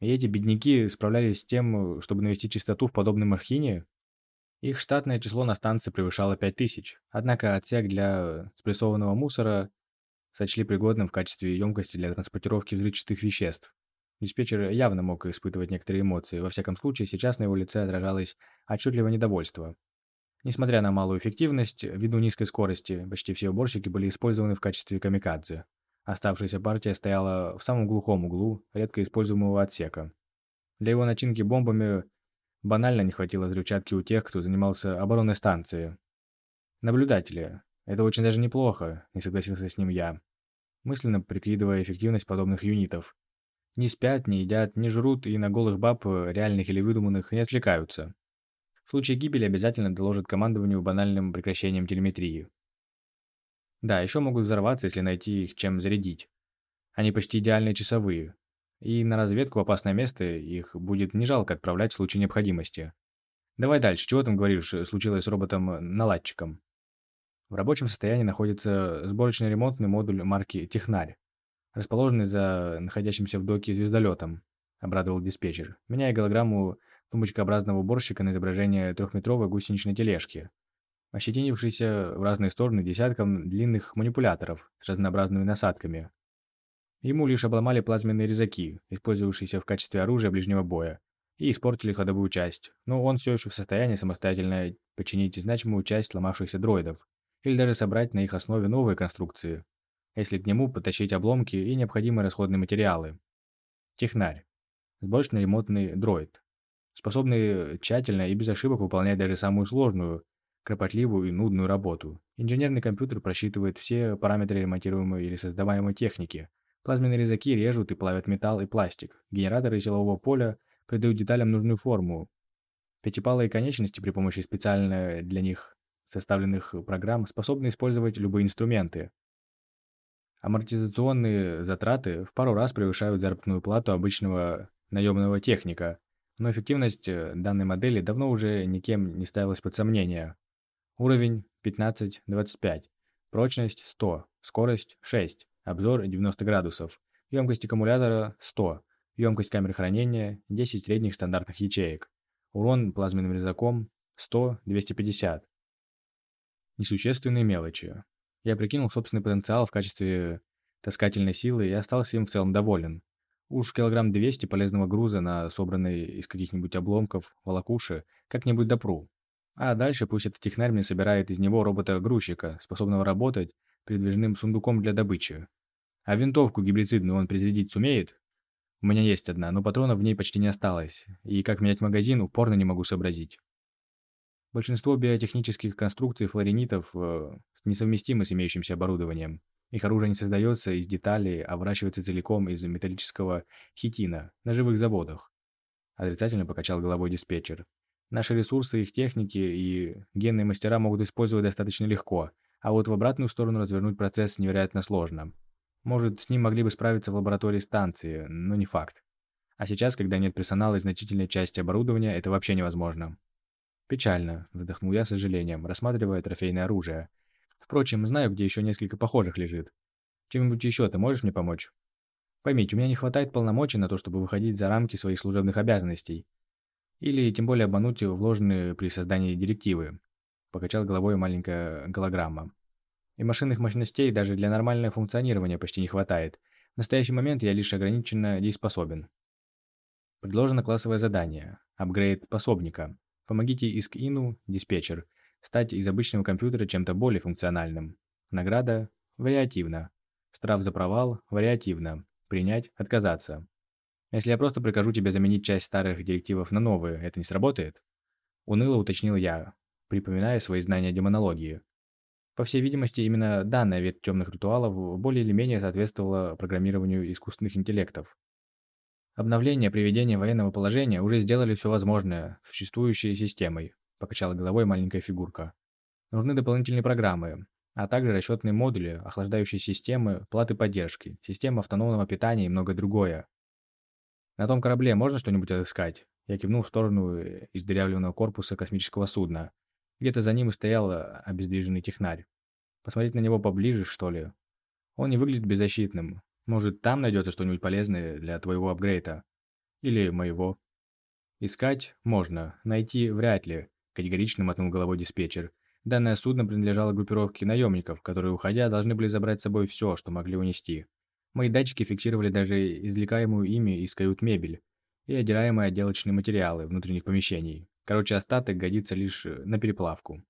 И эти бедняки справлялись с тем, чтобы навести чистоту в подобной махине? Их штатное число на станции превышало 5000, однако отсек для спрессованного мусора сочли пригодным в качестве емкости для транспортировки взрывчатых веществ. Диспетчер явно мог испытывать некоторые эмоции, во всяком случае сейчас на его лице отражалось отчетливое недовольство. Несмотря на малую эффективность, ввиду низкой скорости, почти все уборщики были использованы в качестве камикадзе. Оставшаяся партия стояла в самом глухом углу редко используемого отсека. Для его начинки бомбами банально не хватило взрывчатки у тех, кто занимался оборонной станцией. Наблюдатели. Это очень даже неплохо, не согласился с ним я, мысленно прикидывая эффективность подобных юнитов. Не спят, не едят, не жрут и на голых баб, реальных или выдуманных, не отвлекаются. В случае гибели обязательно доложат командованию банальным прекращением телеметрии. Да, еще могут взорваться, если найти их чем зарядить. Они почти идеальные часовые. И на разведку опасное место их будет не жалко отправлять в случае необходимости. Давай дальше. Чего там, говоришь, случилось с роботом-наладчиком? В рабочем состоянии находится сборочный ремонтный модуль марки «Технарь», расположенный за находящимся в доке звездолетом, обрадовал диспетчер, меняя голограмму тумбочкообразного уборщика на изображение трехметровой гусеничной тележки, ощетинившейся в разные стороны десятком длинных манипуляторов с разнообразными насадками. Ему лишь обломали плазменные резаки, использовавшиеся в качестве оружия ближнего боя, и испортили ходовую часть, но он все еще в состоянии самостоятельно починить значимую часть сломавшихся дроидов, или даже собрать на их основе новые конструкции, если к нему потащить обломки и необходимые расходные материалы. Технарь. Сборочный ремонтный дроид, способный тщательно и без ошибок выполнять даже самую сложную, кропотливую и нудную работу. Инженерный компьютер просчитывает все параметры ремонтируемой или создаваемой техники. Плазменные резаки режут и плавят металл и пластик. Генераторы силового поля придают деталям нужную форму. Пятипалые конечности при помощи специально для них составленных программ способны использовать любые инструменты. Амортизационные затраты в пару раз превышают заработную плату обычного наемного техника, но эффективность э, данной модели давно уже никем не ставилась под сомнение. Уровень 15-25, прочность 100, скорость 6, обзор 90 градусов, емкость аккумулятора 100, емкость камеры хранения 10 средних стандартных ячеек, урон плазменным резаком 100-250. Несущественные мелочи. Я прикинул собственный потенциал в качестве таскательной силы и остался им в целом доволен. Уж килограмм 200 полезного груза на собранной из каких-нибудь обломков волокуши как-нибудь допру. А дальше пусть этот технарь мне собирает из него робота-грузчика, способного работать передвижным сундуком для добычи. А винтовку гибрицидную он производить сумеет? У меня есть одна, но патронов в ней почти не осталось, и как менять магазин упорно не могу сообразить. Большинство биотехнических конструкций флоренитов э, несовместимы с имеющимся оборудованием. Их оружие не создается из деталей, а выращивается целиком из металлического хитина на живых заводах. Отрицательно покачал головой диспетчер. Наши ресурсы, их техники и генные мастера могут использовать достаточно легко, а вот в обратную сторону развернуть процесс невероятно сложно. Может, с ним могли бы справиться в лаборатории станции, но не факт. А сейчас, когда нет персонала и значительной части оборудования, это вообще невозможно. Печально, вздохнул я с сожалением, рассматривая трофейное оружие, Впрочем, знаю, где еще несколько похожих лежит. Чем-нибудь еще ты можешь мне помочь? Поймите, у меня не хватает полномочий на то, чтобы выходить за рамки своих служебных обязанностей. Или тем более обмануть вложенные при создании директивы. Покачал головой маленькая голограмма. И машинных мощностей даже для нормального функционирования почти не хватает. В настоящий момент я лишь ограниченно дееспособен. Предложено классовое задание. Апгрейд пособника. Помогите ИСК-ИНу, диспетчер, стать из обычного компьютера чем-то более функциональным. Награда – вариативно. Штраф за провал – вариативно. Принять – отказаться. Если я просто прикажу тебе заменить часть старых директивов на новые, это не сработает? Уныло уточнил я, припоминая свои знания демонологии. По всей видимости, именно данная ветвь темных ритуалов более или менее соответствовала программированию искусственных интеллектов. Обновление приведения военного положения уже сделали все возможное существующей системой, покачала головой маленькая фигурка. Нужны дополнительные программы, а также расчетные модули, охлаждающие системы, платы поддержки, система автономного питания и многое другое. На том корабле можно что-нибудь отыскать? Я кивнул в сторону издырявленного корпуса космического судна. Где-то за ним и стоял обездвиженный технарь. Посмотреть на него поближе, что ли? Он не выглядит беззащитным. Может, там найдется что-нибудь полезное для твоего апгрейда? Или моего? Искать можно, найти вряд ли, категорично мотнул головой диспетчер. Данное судно принадлежало группировке наемников, которые, уходя, должны были забрать с собой все, что могли унести. Мои датчики фиксировали даже извлекаемую ими из кают мебель, и отдираемые отделочные материалы внутренних помещений. Короче, остаток годится лишь э, на переплавку.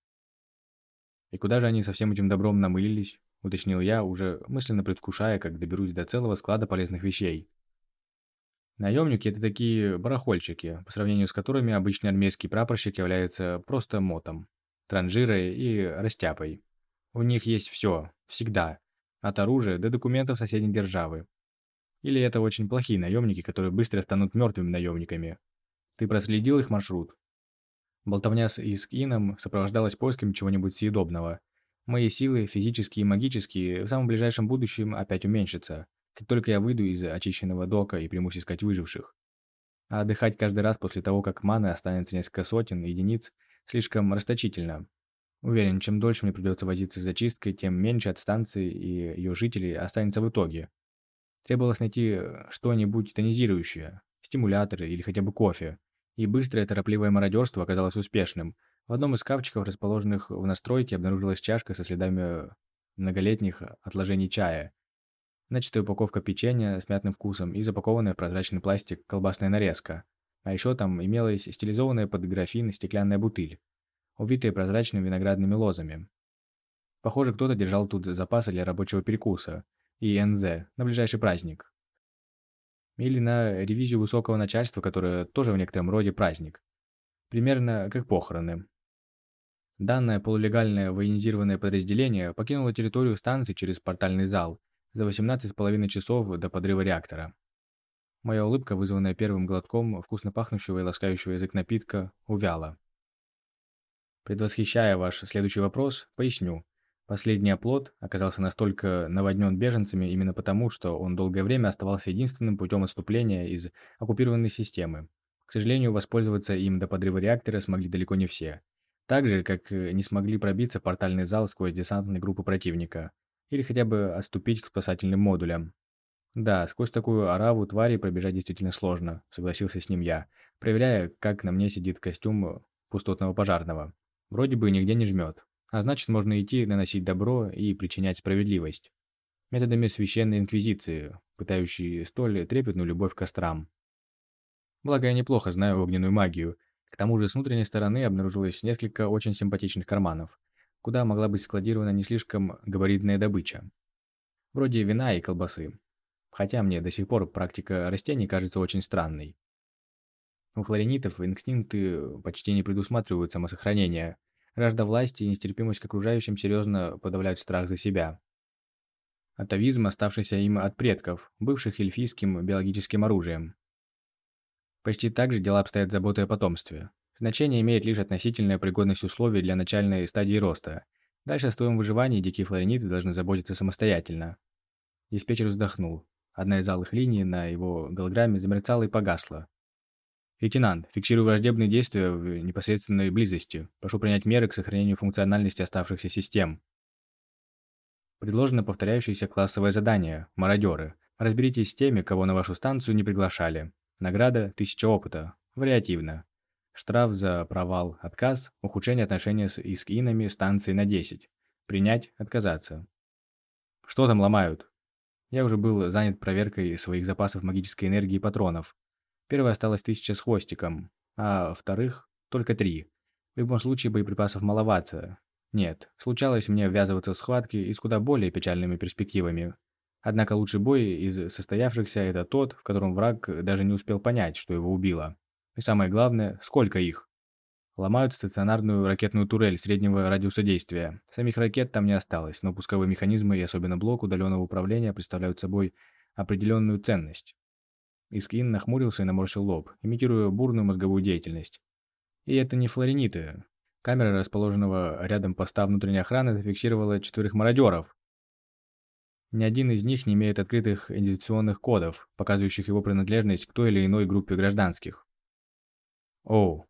«И куда же они со всем этим добром намылились?» – уточнил я, уже мысленно предвкушая, как доберусь до целого склада полезных вещей. Наемники – это такие барахольчики, по сравнению с которыми обычный армейский прапорщик является просто мотом, транжирой и растяпой. У них есть все, всегда, от оружия до документов соседней державы. Или это очень плохие наемники, которые быстро станут мертвыми наемниками. Ты проследил их маршрут? Болтовня с Искином сопровождалась поиском чего-нибудь съедобного. Мои силы, физические и магические, в самом ближайшем будущем опять уменьшатся, как только я выйду из очищенного дока и примусь искать выживших. А отдыхать каждый раз после того, как маны останется несколько сотен единиц, слишком расточительно. Уверен, чем дольше мне придется возиться с зачисткой, тем меньше от станции и ее жителей останется в итоге. Требовалось найти э, что-нибудь тонизирующее, стимуляторы или хотя бы кофе. И быстрое торопливое мародерство оказалось успешным. В одном из шкафчиков, расположенных в настройке, обнаружилась чашка со следами многолетних отложений чая. Начатая упаковка печенья с мятным вкусом и запакованная в прозрачный пластик колбасная нарезка. А еще там имелась стилизованная под графин стеклянная бутыль, увитая прозрачными виноградными лозами. Похоже, кто-то держал тут запасы для рабочего перекуса, и НЗ на ближайший праздник. Или на ревизию высокого начальства, которое тоже в некотором роде праздник. Примерно как похороны. Данное полулегальное военизированное подразделение покинуло территорию станции через портальный зал за 18,5 часов до подрыва реактора. Моя улыбка, вызванная первым глотком вкусно пахнущего и ласкающего язык напитка, увяла. Предвосхищая ваш следующий вопрос, поясню, Последний оплот оказался настолько наводнен беженцами именно потому, что он долгое время оставался единственным путем отступления из оккупированной системы. К сожалению, воспользоваться им до подрыва реактора смогли далеко не все. Так же, как не смогли пробиться портальный зал сквозь десантные группы противника. Или хотя бы отступить к спасательным модулям. Да, сквозь такую ораву твари пробежать действительно сложно, согласился с ним я, проверяя, как на мне сидит костюм пустотного пожарного. Вроде бы нигде не жмет. А значит, можно идти наносить добро и причинять справедливость. Методами священной инквизиции, пытающей столь трепетную любовь к кострам. Благо, я неплохо знаю огненную магию. К тому же, с внутренней стороны обнаружилось несколько очень симпатичных карманов, куда могла быть складирована не слишком габаритная добыча. Вроде вина и колбасы. Хотя мне до сих пор практика растений кажется очень странной. У флоренитов инстинкты почти не предусматривают самосохранение, Жажда власти и нестерпимость к окружающим серьезно подавляют страх за себя. Атовизм, оставшийся им от предков, бывших эльфийским биологическим оружием. Почти так же дела обстоят заботой о потомстве. Значение имеет лишь относительная пригодность условий для начальной стадии роста. Дальше о своем выживании дикие флориниты должны заботиться самостоятельно. Диспетчер вздохнул. Одна из алых линий на его голограмме замерцала и погасла. «Лейтенант, фиксирую враждебные действия в непосредственной близости. Прошу принять меры к сохранению функциональности оставшихся систем». Предложено повторяющееся классовое задание «Мародеры». Разберитесь с теми, кого на вашу станцию не приглашали. Награда – 1000 опыта. Вариативно. Штраф за провал, отказ, ухудшение отношений с искинами станции на 10. Принять, отказаться. Что там ломают? Я уже был занят проверкой своих запасов магической энергии и патронов. Первая осталась тысяча с хвостиком, а вторых только три. В любом случае боеприпасов маловато. Нет, случалось мне ввязываться в схватки и с куда более печальными перспективами. Однако лучший бой из состоявшихся это тот, в котором враг даже не успел понять, что его убило. И самое главное, сколько их. Ломают стационарную ракетную турель среднего радиуса действия. Самих ракет там не осталось, но пусковые механизмы и особенно блок удаленного управления представляют собой определенную ценность. Искин нахмурился и наморщил лоб, имитируя бурную мозговую деятельность. И это не флориниты. Камера, расположенного рядом поста внутренней охраны, зафиксировала четверых мародеров. Ни один из них не имеет открытых идентификационных кодов, показывающих его принадлежность к той или иной группе гражданских. Оу,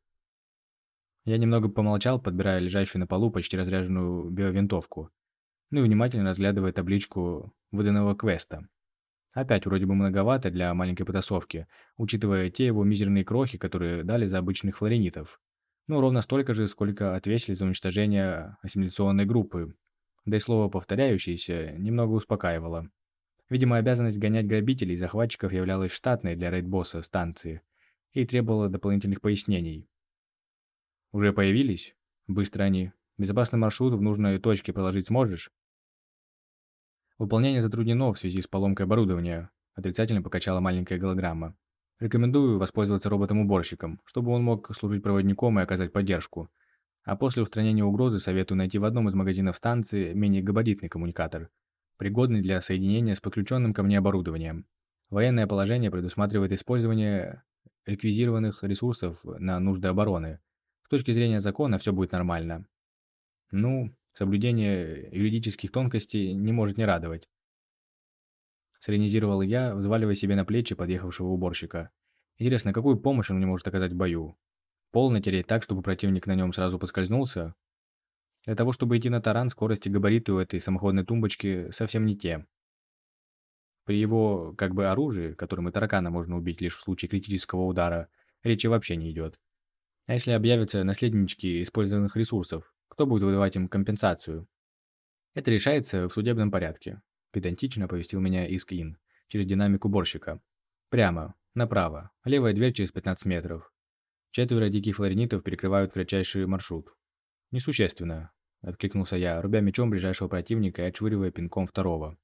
я немного помолчал, подбирая лежащую на полу почти разряженную биовинтовку, ну и внимательно разглядывая табличку выданного квеста. Опять вроде бы многовато для маленькой потасовки, учитывая те его мизерные крохи, которые дали за обычных флоренитов. Ну, ровно столько же, сколько отвесили за уничтожение ассимиляционной группы. Да и слово «повторяющееся» немного успокаивало. Видимо, обязанность гонять грабителей и захватчиков являлась штатной для рейд-босса станции и требовала дополнительных пояснений. Уже появились? Быстро они. Безопасный маршрут в нужной точке проложить сможешь? Выполнение затруднено в связи с поломкой оборудования. Отрицательно покачала маленькая голограмма. Рекомендую воспользоваться роботом-уборщиком, чтобы он мог служить проводником и оказать поддержку. А после устранения угрозы советую найти в одном из магазинов станции менее габаритный коммуникатор, пригодный для соединения с подключенным ко мне оборудованием. Военное положение предусматривает использование реквизированных ресурсов на нужды обороны. С точки зрения закона все будет нормально. Ну, соблюдение юридических тонкостей не может не радовать. Сиронизировал я, взваливая себе на плечи подъехавшего уборщика. Интересно, какую помощь он мне может оказать в бою? Пол натереть так, чтобы противник на нем сразу поскользнулся? Для того, чтобы идти на таран, скорость и габариты у этой самоходной тумбочки совсем не те. При его, как бы, оружии, которым и таракана можно убить лишь в случае критического удара, речи вообще не идет. А если объявятся наследнички использованных ресурсов, кто будет выдавать им компенсацию? Это решается в судебном порядке, педантично повестил меня Искин через динамик уборщика. Прямо, направо, левая дверь через 15 метров. Четверо диких флоренитов перекрывают кратчайший маршрут. Несущественно, откликнулся я, рубя мечом ближайшего противника и отшвыривая пинком второго.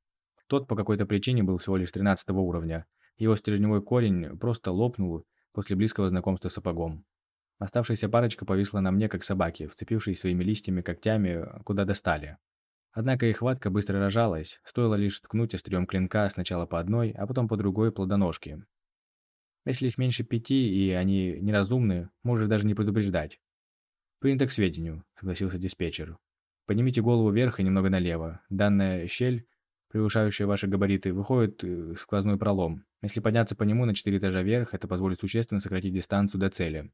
Тот по какой-то причине был всего лишь 13 уровня. Его стержневой корень просто лопнул после близкого знакомства с сапогом. Оставшаяся парочка повисла на мне, как собаки, вцепившись своими листьями, когтями, куда достали. Однако их хватка быстро рожалась, стоило лишь ткнуть острием клинка сначала по одной, а потом по другой плодоножке. Если их меньше пяти, и они неразумны, можешь даже не предупреждать. «Принято к сведению», — согласился диспетчер. «Поднимите голову вверх и немного налево. Данная щель, превышающая ваши габариты, выходит э, в сквозной пролом. Если подняться по нему на четыре этажа вверх, это позволит существенно сократить дистанцию до цели.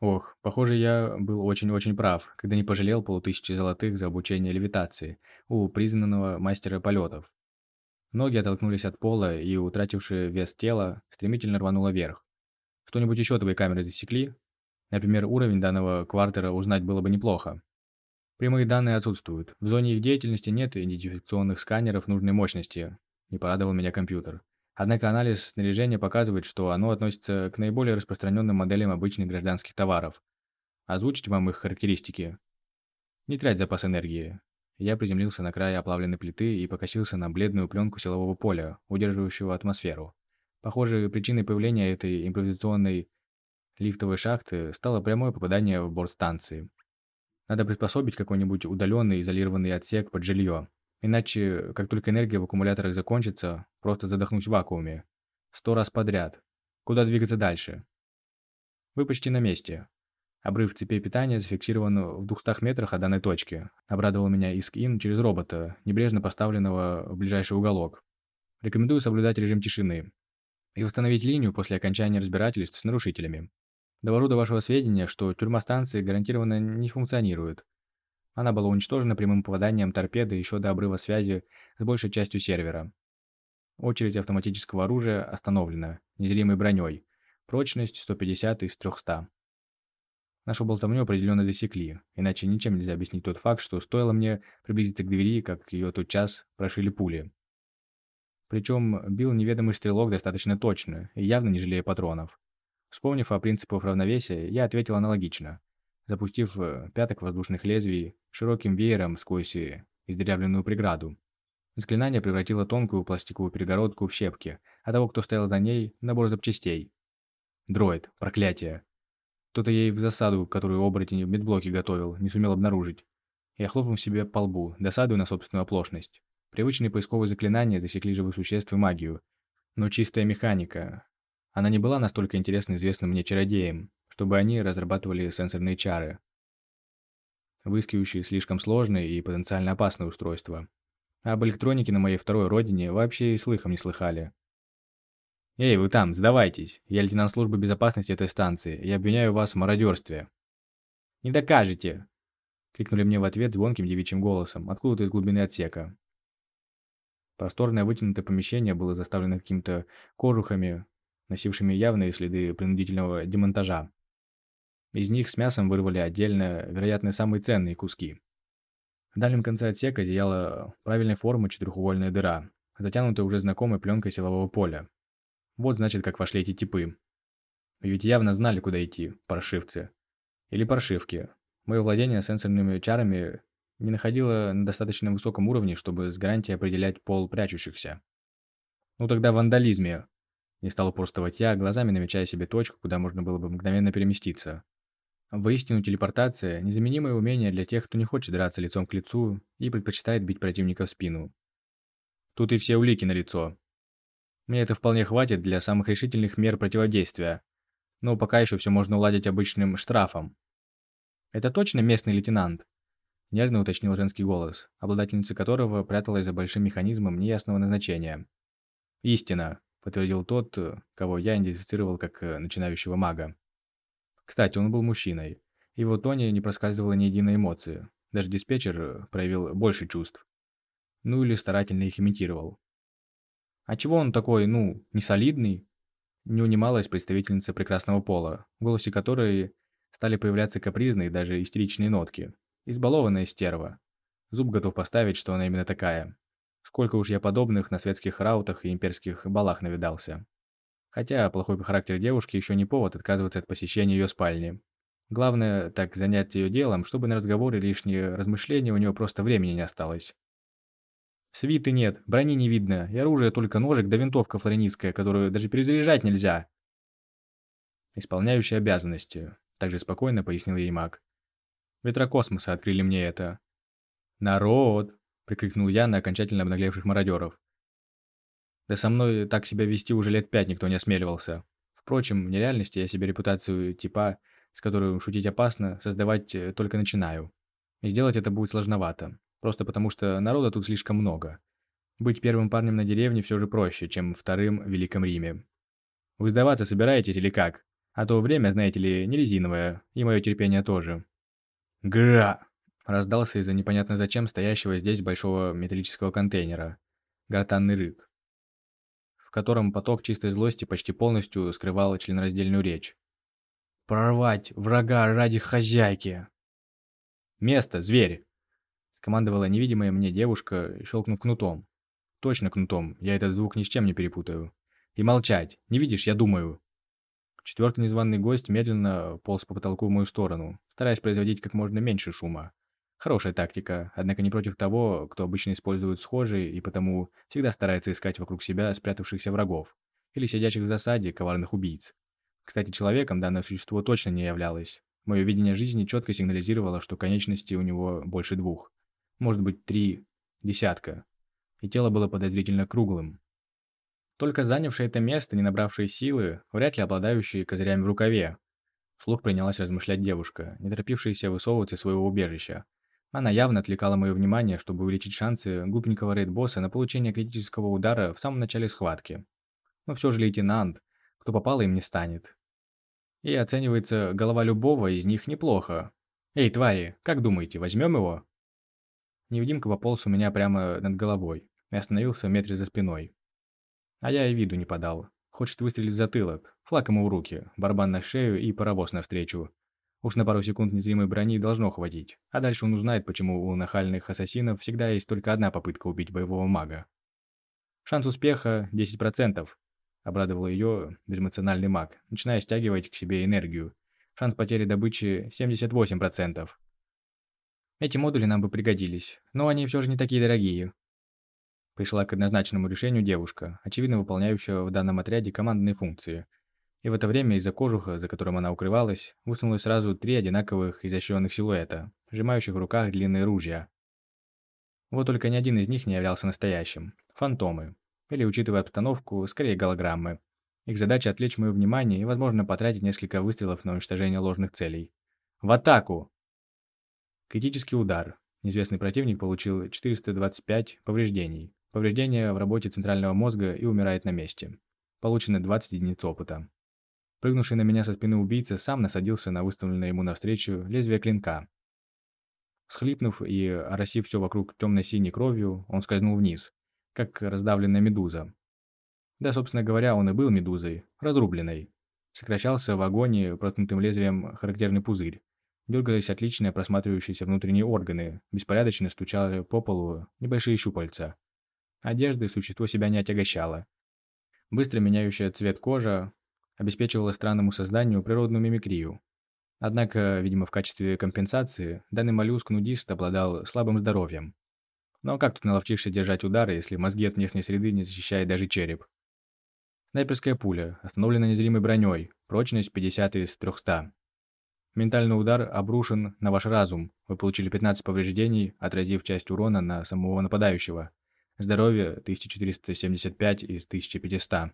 Ох, похоже, я был очень-очень прав, когда не пожалел полутысячи золотых за обучение левитации у признанного мастера полетов. Ноги оттолкнулись от пола, и, утратившее вес тела, стремительно рвануло вверх. Что-нибудь еще твои камеры засекли? Например, уровень данного квартера узнать было бы неплохо. Прямые данные отсутствуют. В зоне их деятельности нет идентификационных сканеров нужной мощности. Не порадовал меня компьютер. Однако анализ снаряжения показывает, что оно относится к наиболее распространенным моделям обычных гражданских товаров. Озвучить вам их характеристики. Не трать запас энергии. Я приземлился на край оплавленной плиты и покосился на бледную пленку силового поля, удерживающего атмосферу. Похоже, причиной появления этой импровизационной лифтовой шахты стало прямое попадание в борт станции. Надо приспособить какой-нибудь удаленный изолированный отсек под жилье. Иначе, как только энергия в аккумуляторах закончится, просто задохнусь в вакууме. Сто раз подряд. Куда двигаться дальше? Вы почти на месте. Обрыв цепей питания зафиксирован в 200 метрах от данной точки. Обрадовал меня Иск-Ин через робота, небрежно поставленного в ближайший уголок. Рекомендую соблюдать режим тишины и восстановить линию после окончания разбирательств с нарушителями. Довожу до вашего сведения, что тюрьма станции гарантированно не функционирует, она была уничтожена прямым попаданием торпеды еще до обрыва связи с большей частью сервера. Очередь автоматического оружия остановлена, незримой броней. Прочность 150 из 300. Нашу болтовню определенно засекли, иначе ничем нельзя объяснить тот факт, что стоило мне приблизиться к двери, как ее тот час прошили пули. Причем бил неведомый стрелок достаточно точно и явно не жалея патронов. Вспомнив о принципах равновесия, я ответил аналогично запустив э, пяток воздушных лезвий широким веером сквозь э, издырявленную преграду. Заклинание превратило тонкую пластиковую перегородку в щепки, а того, кто стоял за ней, набор запчастей. Дроид, проклятие. Кто-то ей в засаду, которую оборотень в медблоке готовил, не сумел обнаружить. Я хлопнул себе по лбу, досадую на собственную оплошность. Привычные поисковые заклинания засекли живых существ и магию. Но чистая механика. Она не была настолько интересна известным мне чародеям, чтобы они разрабатывали сенсорные чары, выискивающие слишком сложные и потенциально опасные устройства. Об электронике на моей второй родине вообще и слыхом не слыхали. «Эй, вы там, сдавайтесь! Я лейтенант службы безопасности этой станции. Я обвиняю вас в мародерстве». «Не докажете!» — крикнули мне в ответ звонким девичьим голосом, откуда-то из глубины отсека. Просторное вытянутое помещение было заставлено какими-то кожухами, носившими явные следы принудительного демонтажа. Из них с мясом вырвали отдельно, вероятно, самые ценные куски. В дальнем конце отсека зияла правильной формы четырехугольная дыра, затянутая уже знакомой пленкой силового поля. Вот значит, как вошли эти типы. Ведь явно знали, куда идти, паршивцы. Или паршивки. Мое владение сенсорными чарами не находило на достаточно высоком уровне, чтобы с гарантией определять пол прячущихся. Ну тогда вандализме. Не стал упорствовать я, глазами намечая себе точку, куда можно было бы мгновенно переместиться. Воистину, телепортация – незаменимое умение для тех, кто не хочет драться лицом к лицу и предпочитает бить противника в спину. Тут и все улики на лицо. Мне это вполне хватит для самых решительных мер противодействия, но пока еще все можно уладить обычным штрафом. «Это точно местный лейтенант?» – нервно уточнил женский голос, обладательница которого пряталась за большим механизмом неясного назначения. «Истина», – подтвердил тот, кого я идентифицировал как э, начинающего мага. Кстати, он был мужчиной. Его тоне не проскальзывало ни единой эмоции. Даже диспетчер э, проявил больше чувств. Ну или старательно их имитировал. «А чего он такой, ну, не солидный?» Не унималась представительница прекрасного пола, в голосе которой стали появляться капризные, даже истеричные нотки. Избалованная стерва. Зуб готов поставить, что она именно такая. Сколько уж я подобных на светских раутах и имперских балах навидался. Хотя плохой характер девушки еще не повод отказываться от посещения ее спальни. Главное, так занять ее делом, чтобы на разговоры лишние размышления у него просто времени не осталось. Свиты нет, брони не видно, и оружие только ножик да винтовка флоренистская, которую даже перезаряжать нельзя. Исполняющий обязанности, также спокойно пояснил ей маг. Ветрокосмоса открыли мне это. «Народ!» – прикрикнул я на окончательно обнаглевших мародеров. Да со мной так себя вести уже лет пять никто не осмеливался. Впрочем, в нереальности я себе репутацию типа, с которой шутить опасно, создавать э, только начинаю. И сделать это будет сложновато. Просто потому что народа тут слишком много. Быть первым парнем на деревне все же проще, чем вторым в Великом Риме. Вы сдаваться собираетесь или как? А то время, знаете ли, не резиновое, и мое терпение тоже. Гра! Раздался из-за непонятно зачем стоящего здесь большого металлического контейнера. Гортанный рык в котором поток чистой злости почти полностью скрывал членораздельную речь. «Прорвать врага ради хозяйки!» «Место, зверь!» Скомандовала невидимая мне девушка, щелкнув кнутом. «Точно кнутом, я этот звук ни с чем не перепутаю. И молчать, не видишь, я думаю!» Четвертый незваный гость медленно полз по потолку в мою сторону, стараясь производить как можно меньше шума. Хорошая тактика, однако не против того, кто обычно использует схожие и потому всегда старается искать вокруг себя спрятавшихся врагов или сидящих в засаде коварных убийц. Кстати, человеком данное существо точно не являлось. Мое видение жизни четко сигнализировало, что конечностей у него больше двух. Может быть, три, десятка. И тело было подозрительно круглым. Только занявшие это место, не набравшие силы, вряд ли обладающие козырями в рукаве. Вслух принялась размышлять девушка, не торопившаяся высовываться из своего убежища. Она явно отвлекала мое внимание, чтобы увеличить шансы глупенького рейд-босса на получение критического удара в самом начале схватки. Но все же лейтенант, кто попало им не станет. И оценивается голова любого из них неплохо. Эй, твари, как думаете, возьмем его? Невидимка пополз у меня прямо над головой и остановился в метре за спиной. А я и виду не подал. Хочет выстрелить в затылок, флаг ему в руки, барабан на шею и паровоз навстречу. Уж на пару секунд незримой брони должно хватить, а дальше он узнает, почему у нахальных ассасинов всегда есть только одна попытка убить боевого мага. Шанс успеха 10%, обрадовал ее безэмоциональный маг, начиная стягивать к себе энергию. Шанс потери добычи 78%. Эти модули нам бы пригодились, но они все же не такие дорогие. Пришла к однозначному решению девушка, очевидно выполняющая в данном отряде командные функции. И в это время из-за кожуха, за которым она укрывалась, высунулось сразу три одинаковых изощренных силуэта, сжимающих в руках длинные ружья. Вот только ни один из них не являлся настоящим. Фантомы. Или, учитывая обстановку, скорее голограммы. Их задача отвлечь мое внимание и, возможно, потратить несколько выстрелов на уничтожение ложных целей. В атаку! Критический удар. Неизвестный противник получил 425 повреждений. Повреждения в работе центрального мозга и умирает на месте. Получено 20 единиц опыта. Прыгнувший на меня со спины убийца сам насадился на выставленное ему навстречу лезвие клинка. Схлипнув и оросив все вокруг темно-синей кровью, он скользнул вниз, как раздавленная медуза. Да, собственно говоря, он и был медузой, разрубленной. Сокращался в агонии проткнутым лезвием характерный пузырь. Дергались отличные просматривающиеся внутренние органы, беспорядочно стучали по полу небольшие щупальца. Одежды существо себя не отягощало. Быстро меняющая цвет кожа обеспечивала странному созданию природную мимикрию. Однако, видимо, в качестве компенсации, данный моллюск-нудист обладал слабым здоровьем. Но как тут наловчишься держать удары, если мозги от внешней среды не защищает даже череп? Снайперская пуля, остановлена незримой броней, прочность 50 из 300. Ментальный удар обрушен на ваш разум. Вы получили 15 повреждений, отразив часть урона на самого нападающего. Здоровье 1475 из 1500.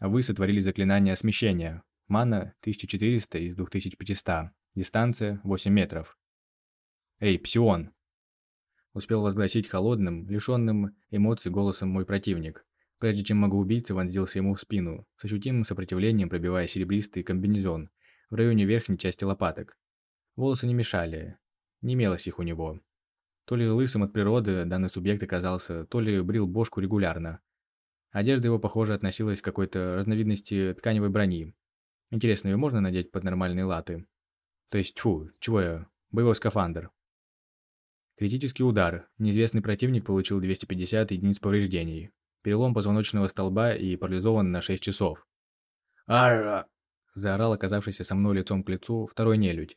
Вы сотворили заклинание смещения. Мана 1400 из 2500. Дистанция 8 метров. «Эй, Псион!» Успел возгласить холодным, лишенным эмоций голосом мой противник, прежде чем магоубийца вонзился ему в спину, с ощутимым сопротивлением пробивая серебристый комбинезон в районе верхней части лопаток. Волосы не мешали, не имелось их у него. То ли лысым от природы данный субъект оказался, то ли брил бошку регулярно. Одежда его, похоже, относилась к какой-то разновидности тканевой брони, Интересно, ее можно надеть под нормальные латы? То есть, фу, чего я? Боевой скафандр. Критический удар. Неизвестный противник получил 250 единиц повреждений. Перелом позвоночного столба и парализован на 6 часов. «Ара!» – заорал оказавшийся со мной лицом к лицу второй нелюдь,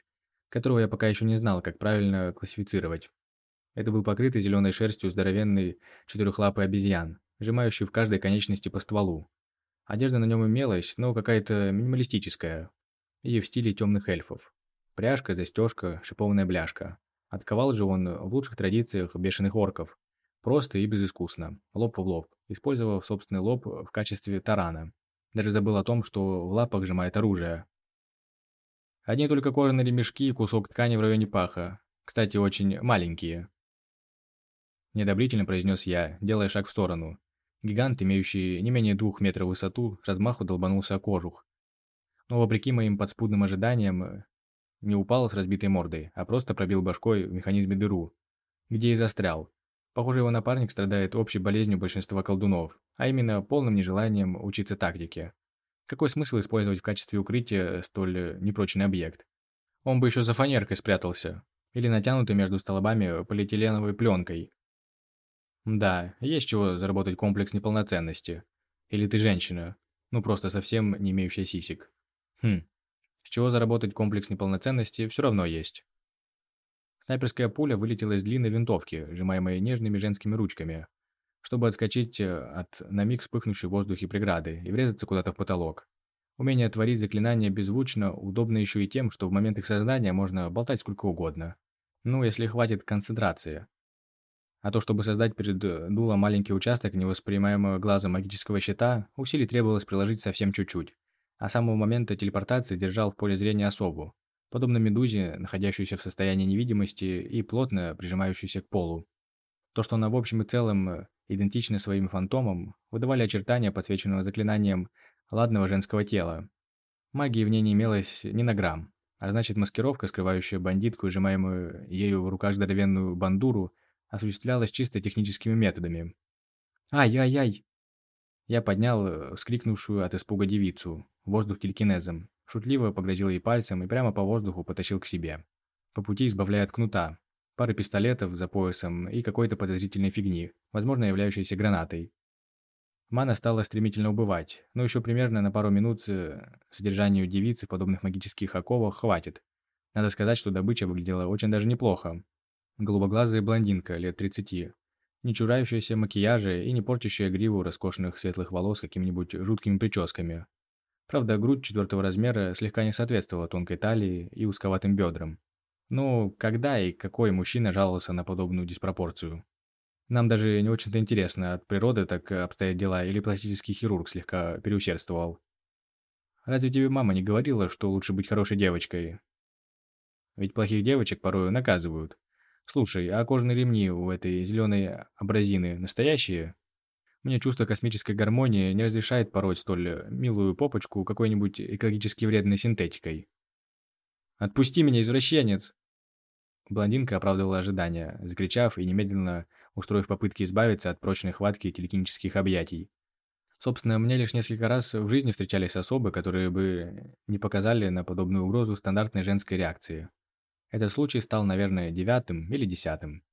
которого я пока еще не знал, как правильно классифицировать. Это был покрытый зеленой шерстью здоровенный четырехлапый обезьян, сжимающий в каждой конечности по стволу. Одежда на нем имелась, но какая-то минималистическая. И в стиле темных эльфов. Пряжка, застежка, шипованная бляшка. Отковал же он в лучших традициях бешеных орков. Просто и безыскусно, лоб в лоб, использовав собственный лоб в качестве тарана. Даже забыл о том, что в лапах сжимает оружие. Одни только кожаные ремешки и кусок ткани в районе паха. Кстати, очень маленькие. Недобрительно произнес я, делая шаг в сторону. Гигант, имеющий не менее двух метров в высоту, размаху долбанулся о кожух. Но вопреки моим подспудным ожиданиям, не упал с разбитой мордой, а просто пробил башкой в механизме дыру, где и застрял. Похоже, его напарник страдает общей болезнью большинства колдунов, а именно полным нежеланием учиться тактике. Какой смысл использовать в качестве укрытия столь непрочный объект? Он бы еще за фанеркой спрятался, или натянутый между столбами полиэтиленовой пленкой, да, есть чего заработать комплекс неполноценности. Или ты женщина, ну просто совсем не имеющая сисек. Хм, с чего заработать комплекс неполноценности все равно есть. Снайперская пуля вылетела из длинной винтовки, сжимаемой нежными женскими ручками, чтобы отскочить э, от на миг вспыхнувшей в воздухе преграды и врезаться куда-то в потолок. Умение творить заклинания беззвучно удобно еще и тем, что в момент их создания можно болтать сколько угодно. Ну, если хватит концентрации. А то, чтобы создать перед э, дулом маленький участок невоспринимаемого глазом магического щита, усилий требовалось приложить совсем чуть-чуть. А самого момента телепортации держал в поле зрения особу, подобно медузе, находящуюся в состоянии невидимости и плотно прижимающуюся к полу. То, что она в общем и целом идентична своим фантомам, выдавали очертания, подсвеченного заклинанием ладного женского тела. Магии в ней не имелось ни на грамм, а значит маскировка, скрывающая бандитку и сжимаемую ею в руках здоровенную бандуру – осуществлялось чисто техническими методами. «Ай-ай-ай!» Я поднял э, вскрикнувшую от испуга девицу, воздух телекинезом, шутливо погрозил ей пальцем и прямо по воздуху потащил к себе. По пути избавляя от кнута, пары пистолетов за поясом и какой-то подозрительной фигни, возможно, являющейся гранатой. Мана стала стремительно убывать, но еще примерно на пару минут э, содержанию девицы в подобных магических оковах хватит. Надо сказать, что добыча выглядела очень даже неплохо, Голубоглазая блондинка лет 30, не чурающаяся макияжа и не портящая гриву роскошных светлых волос какими-нибудь жуткими прическами. Правда, грудь четвертого размера слегка не соответствовала тонкой талии и узковатым бедрам. Но когда и какой мужчина жаловался на подобную диспропорцию? Нам даже не очень-то интересно, от природы так обстоят дела, или пластический хирург слегка переусердствовал. Разве тебе мама не говорила, что лучше быть хорошей девочкой? Ведь плохих девочек порою наказывают. Слушай, а кожаные ремни у этой зеленой абразины настоящие? Мне чувство космической гармонии не разрешает пороть столь милую попочку какой-нибудь экологически вредной синтетикой. «Отпусти меня, извращенец!» Блондинка оправдывала ожидания, закричав и немедленно устроив попытки избавиться от прочной хватки телекинических объятий. Собственно, мне лишь несколько раз в жизни встречались особы, которые бы не показали на подобную угрозу стандартной женской реакции. Этот случай стал, наверное, девятым или десятым.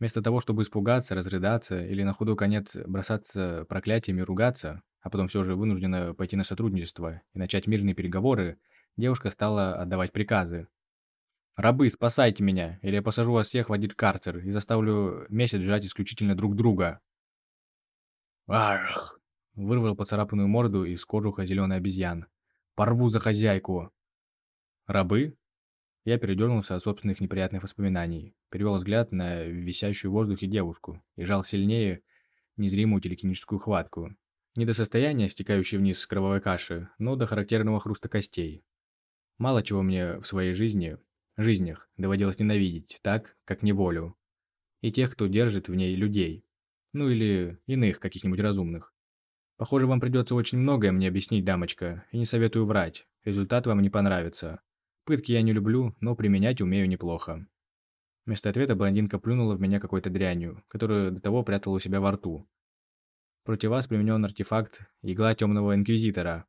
Вместо того, чтобы испугаться, разрыдаться или на худой конец бросаться проклятиями ругаться, а потом все же вынуждена пойти на сотрудничество и начать мирные переговоры, девушка стала отдавать приказы. «Рабы, спасайте меня, или я посажу вас всех в один карцер и заставлю месяц жрать исключительно друг друга». «Арх!» — вырвал поцарапанную морду из кожуха зеленый обезьян. «Порву за хозяйку!» «Рабы?» Я передернулся от собственных неприятных воспоминаний, перевел взгляд на висящую в воздухе девушку и жал сильнее незримую телекиническую хватку. Не до состояния, стекающей вниз с кровавой каши, но до характерного хруста костей. Мало чего мне в своей жизни, жизнях, доводилось ненавидеть, так, как неволю. И тех, кто держит в ней людей. Ну или иных каких-нибудь разумных. Похоже, вам придется очень многое мне объяснить, дамочка, и не советую врать. Результат вам не понравится. Пытки я не люблю, но применять умею неплохо. Вместо ответа блондинка плюнула в меня какой-то дрянью, которую до того прятала у себя во рту. Против вас применен артефакт «Игла Темного Инквизитора».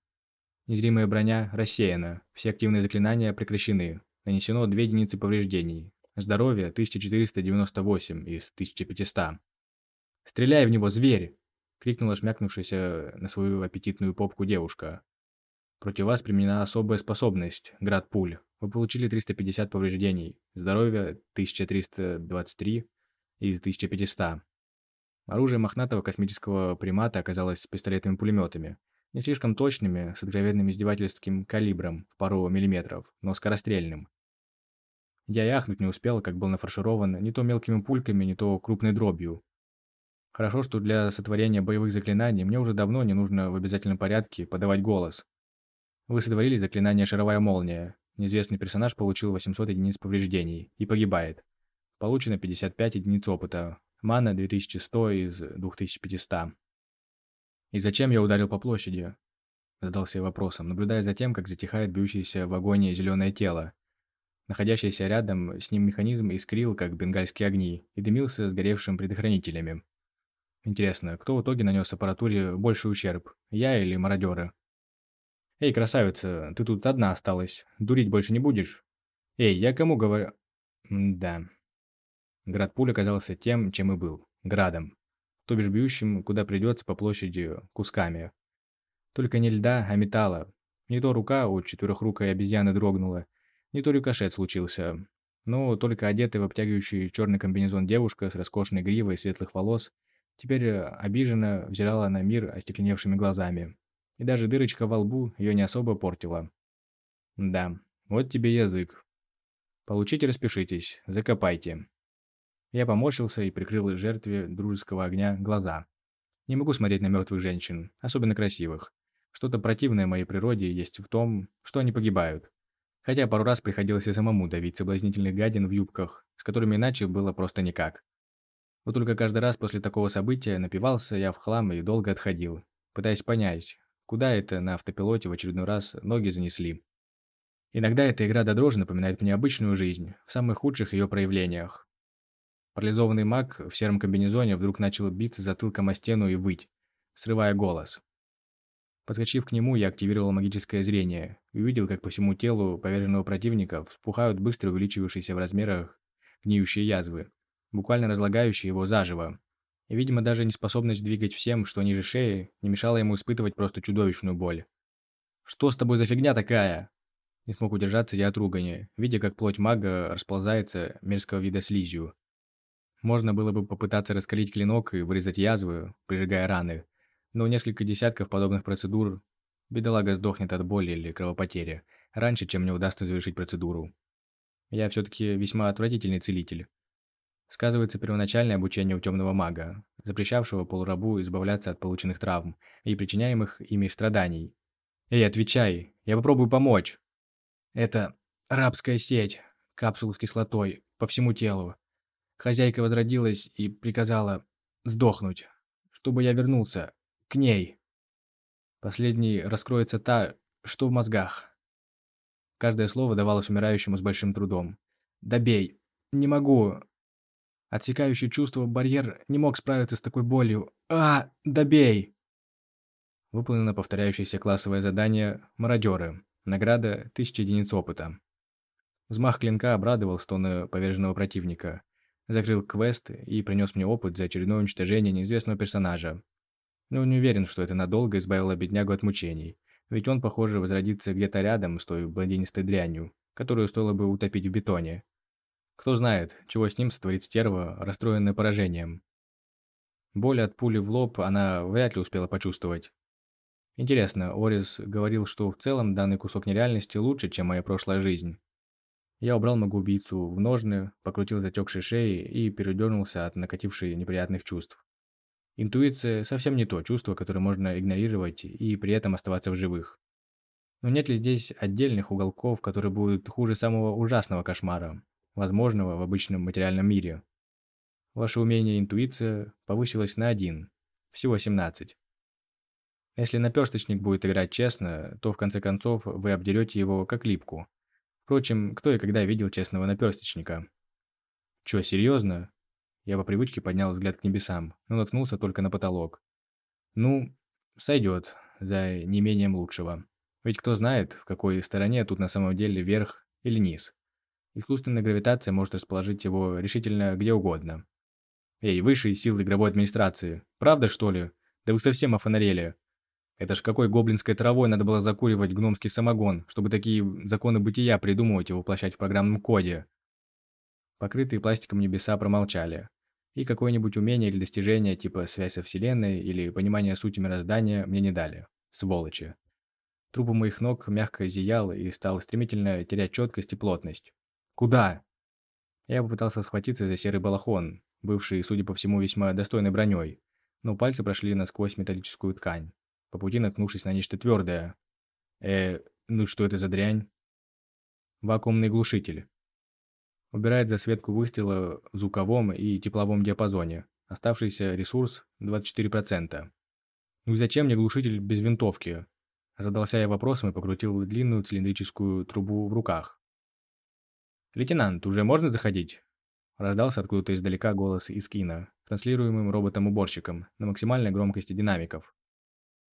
Незримая броня рассеяна, все активные заклинания прекращены. Нанесено 2 единицы повреждений. Здоровье 1498 из 1500. «Стреляй в него, зверь!» — крикнула шмякнувшаяся на свою аппетитную попку девушка. Против вас применена особая способность – град пуль. Вы получили 350 повреждений. Здоровье 1323 из 1500. Оружие мохнатого космического примата оказалось пистолетными пулеметами. Не слишком точными, с откровенным издевательским калибром в пару миллиметров, но скорострельным. Я и ахнуть не успел, как был нафарширован не то мелкими пульками, не то крупной дробью. Хорошо, что для сотворения боевых заклинаний мне уже давно не нужно в обязательном порядке подавать голос. Вы сотворили заклинание «Шаровая молния». Неизвестный персонаж получил 800 единиц повреждений и погибает. Получено 55 единиц опыта. Мана 2100 из 2500. «И зачем я ударил по площади?» Задался я вопросом, наблюдая за тем, как затихает бьющееся в агонии зеленое тело. Находящийся рядом с ним механизм искрил, как бенгальские огни, и дымился сгоревшим предохранителями. Интересно, кто в итоге нанес аппаратуре больший ущерб, я или мародеры? «Эй, красавица, ты тут одна осталась. Дурить больше не будешь?» «Эй, я кому говорю...» «Да». Град пуль оказался тем, чем и был. Градом. То бишь бьющим, куда придется по площади, кусками. Только не льда, а металла. Не то рука у четырехрукой обезьяны дрогнула, не то рикошет случился. Но только одетая в обтягивающий черный комбинезон девушка с роскошной гривой светлых волос теперь обиженно взирала на мир остекленевшими глазами и даже дырочка во лбу ее не особо портила. Да, вот тебе язык. Получите, распишитесь, закопайте. Я поморщился и прикрыл жертве дружеского огня глаза. Не могу смотреть на мертвых женщин, особенно красивых. Что-то противное моей природе есть в том, что они погибают. Хотя пару раз приходилось и самому давить соблазнительных гадин в юбках, с которыми иначе было просто никак. Вот только каждый раз после такого события напивался я в хлам и долго отходил, пытаясь понять, Куда это на автопилоте в очередной раз ноги занесли? Иногда эта игра до дрожи напоминает мне обычную жизнь, в самых худших ее проявлениях. Парализованный маг в сером комбинезоне вдруг начал биться затылком о стену и выть, срывая голос. Подскочив к нему, я активировал магическое зрение и увидел, как по всему телу поверженного противника вспухают быстро увеличивающиеся в размерах гниющие язвы, буквально разлагающие его заживо. Видимо, даже неспособность двигать всем, что ниже шеи, не мешала ему испытывать просто чудовищную боль. «Что с тобой за фигня такая?» Не смог удержаться я от ругани, видя, как плоть мага расползается мерзкого вида слизью. Можно было бы попытаться раскалить клинок и вырезать язвы, прижигая раны, но несколько десятков подобных процедур Бедолага сдохнет от боли или кровопотери, раньше, чем мне удастся завершить процедуру. Я все-таки весьма отвратительный целитель. Сказывается первоначальное обучение у темного мага, запрещавшего полурабу избавляться от полученных травм и причиняемых ими страданий. «Эй, отвечай! Я попробую помочь!» «Это рабская сеть, капсулы с кислотой, по всему телу. Хозяйка возродилась и приказала сдохнуть, чтобы я вернулся к ней. Последней раскроется та, что в мозгах». Каждое слово давалось умирающему с большим трудом. «Добей! Не могу! Отсекающий чувство барьер не мог справиться с такой болью. «А, добей!» Выполнено повторяющееся классовое задание «Мародеры». Награда – 1000 единиц опыта. Взмах клинка обрадовал стоны поверженного противника. Закрыл квест и принес мне опыт за очередное уничтожение неизвестного персонажа. Но не уверен, что это надолго избавило беднягу от мучений. Ведь он, похоже, возродится где-то рядом с той блондинистой дрянью, которую стоило бы утопить в бетоне. Кто знает, чего с ним сотворит стерва, расстроенная поражением. Боль от пули в лоб она вряд ли успела почувствовать. Интересно, Орис говорил, что в целом данный кусок нереальности лучше, чем моя прошлая жизнь. Я убрал магоубийцу в ножны, покрутил затекшей шеей и передернулся от накатившей неприятных чувств. Интуиция совсем не то чувство, которое можно игнорировать и при этом оставаться в живых. Но нет ли здесь отдельных уголков, которые будут хуже самого ужасного кошмара, возможного в обычном материальном мире. Ваше умение интуиция повысилось на один, всего 17. Если наперсточник будет играть честно, то в конце концов вы обдерете его как липку. Впрочем, кто и когда видел честного наперсточника? Чё, серьезно? Я по привычке поднял взгляд к небесам, но наткнулся только на потолок. Ну, сойдет, за неимением лучшего. Ведь кто знает, в какой стороне тут на самом деле верх или низ. Искусственная гравитация может расположить его решительно где угодно. Эй, высшие силы игровой администрации, правда что ли? Да вы совсем офонарели. Это ж какой гоблинской травой надо было закуривать гномский самогон, чтобы такие законы бытия придумывать и воплощать в программном коде. Покрытые пластиком небеса промолчали. И какое-нибудь умение или достижение, типа связь со Вселенной или понимание сути мироздания, мне не дали. Сволочи. Труп у моих ног мягко зиял и стал стремительно терять четкость и плотность. «Куда?» Я попытался схватиться за серый балахон, бывший, судя по всему, весьма достойной броней, но пальцы прошли насквозь металлическую ткань, по пути наткнувшись на нечто твердое. Э, ну что это за дрянь? Вакуумный глушитель. Убирает засветку выстрела в звуковом и тепловом диапазоне. Оставшийся ресурс 24%. Ну и зачем мне глушитель без винтовки? Задался я вопросом и покрутил длинную цилиндрическую трубу в руках. «Лейтенант, уже можно заходить?» Раздался откуда-то издалека голос из кино, транслируемым роботом-уборщиком на максимальной громкости динамиков.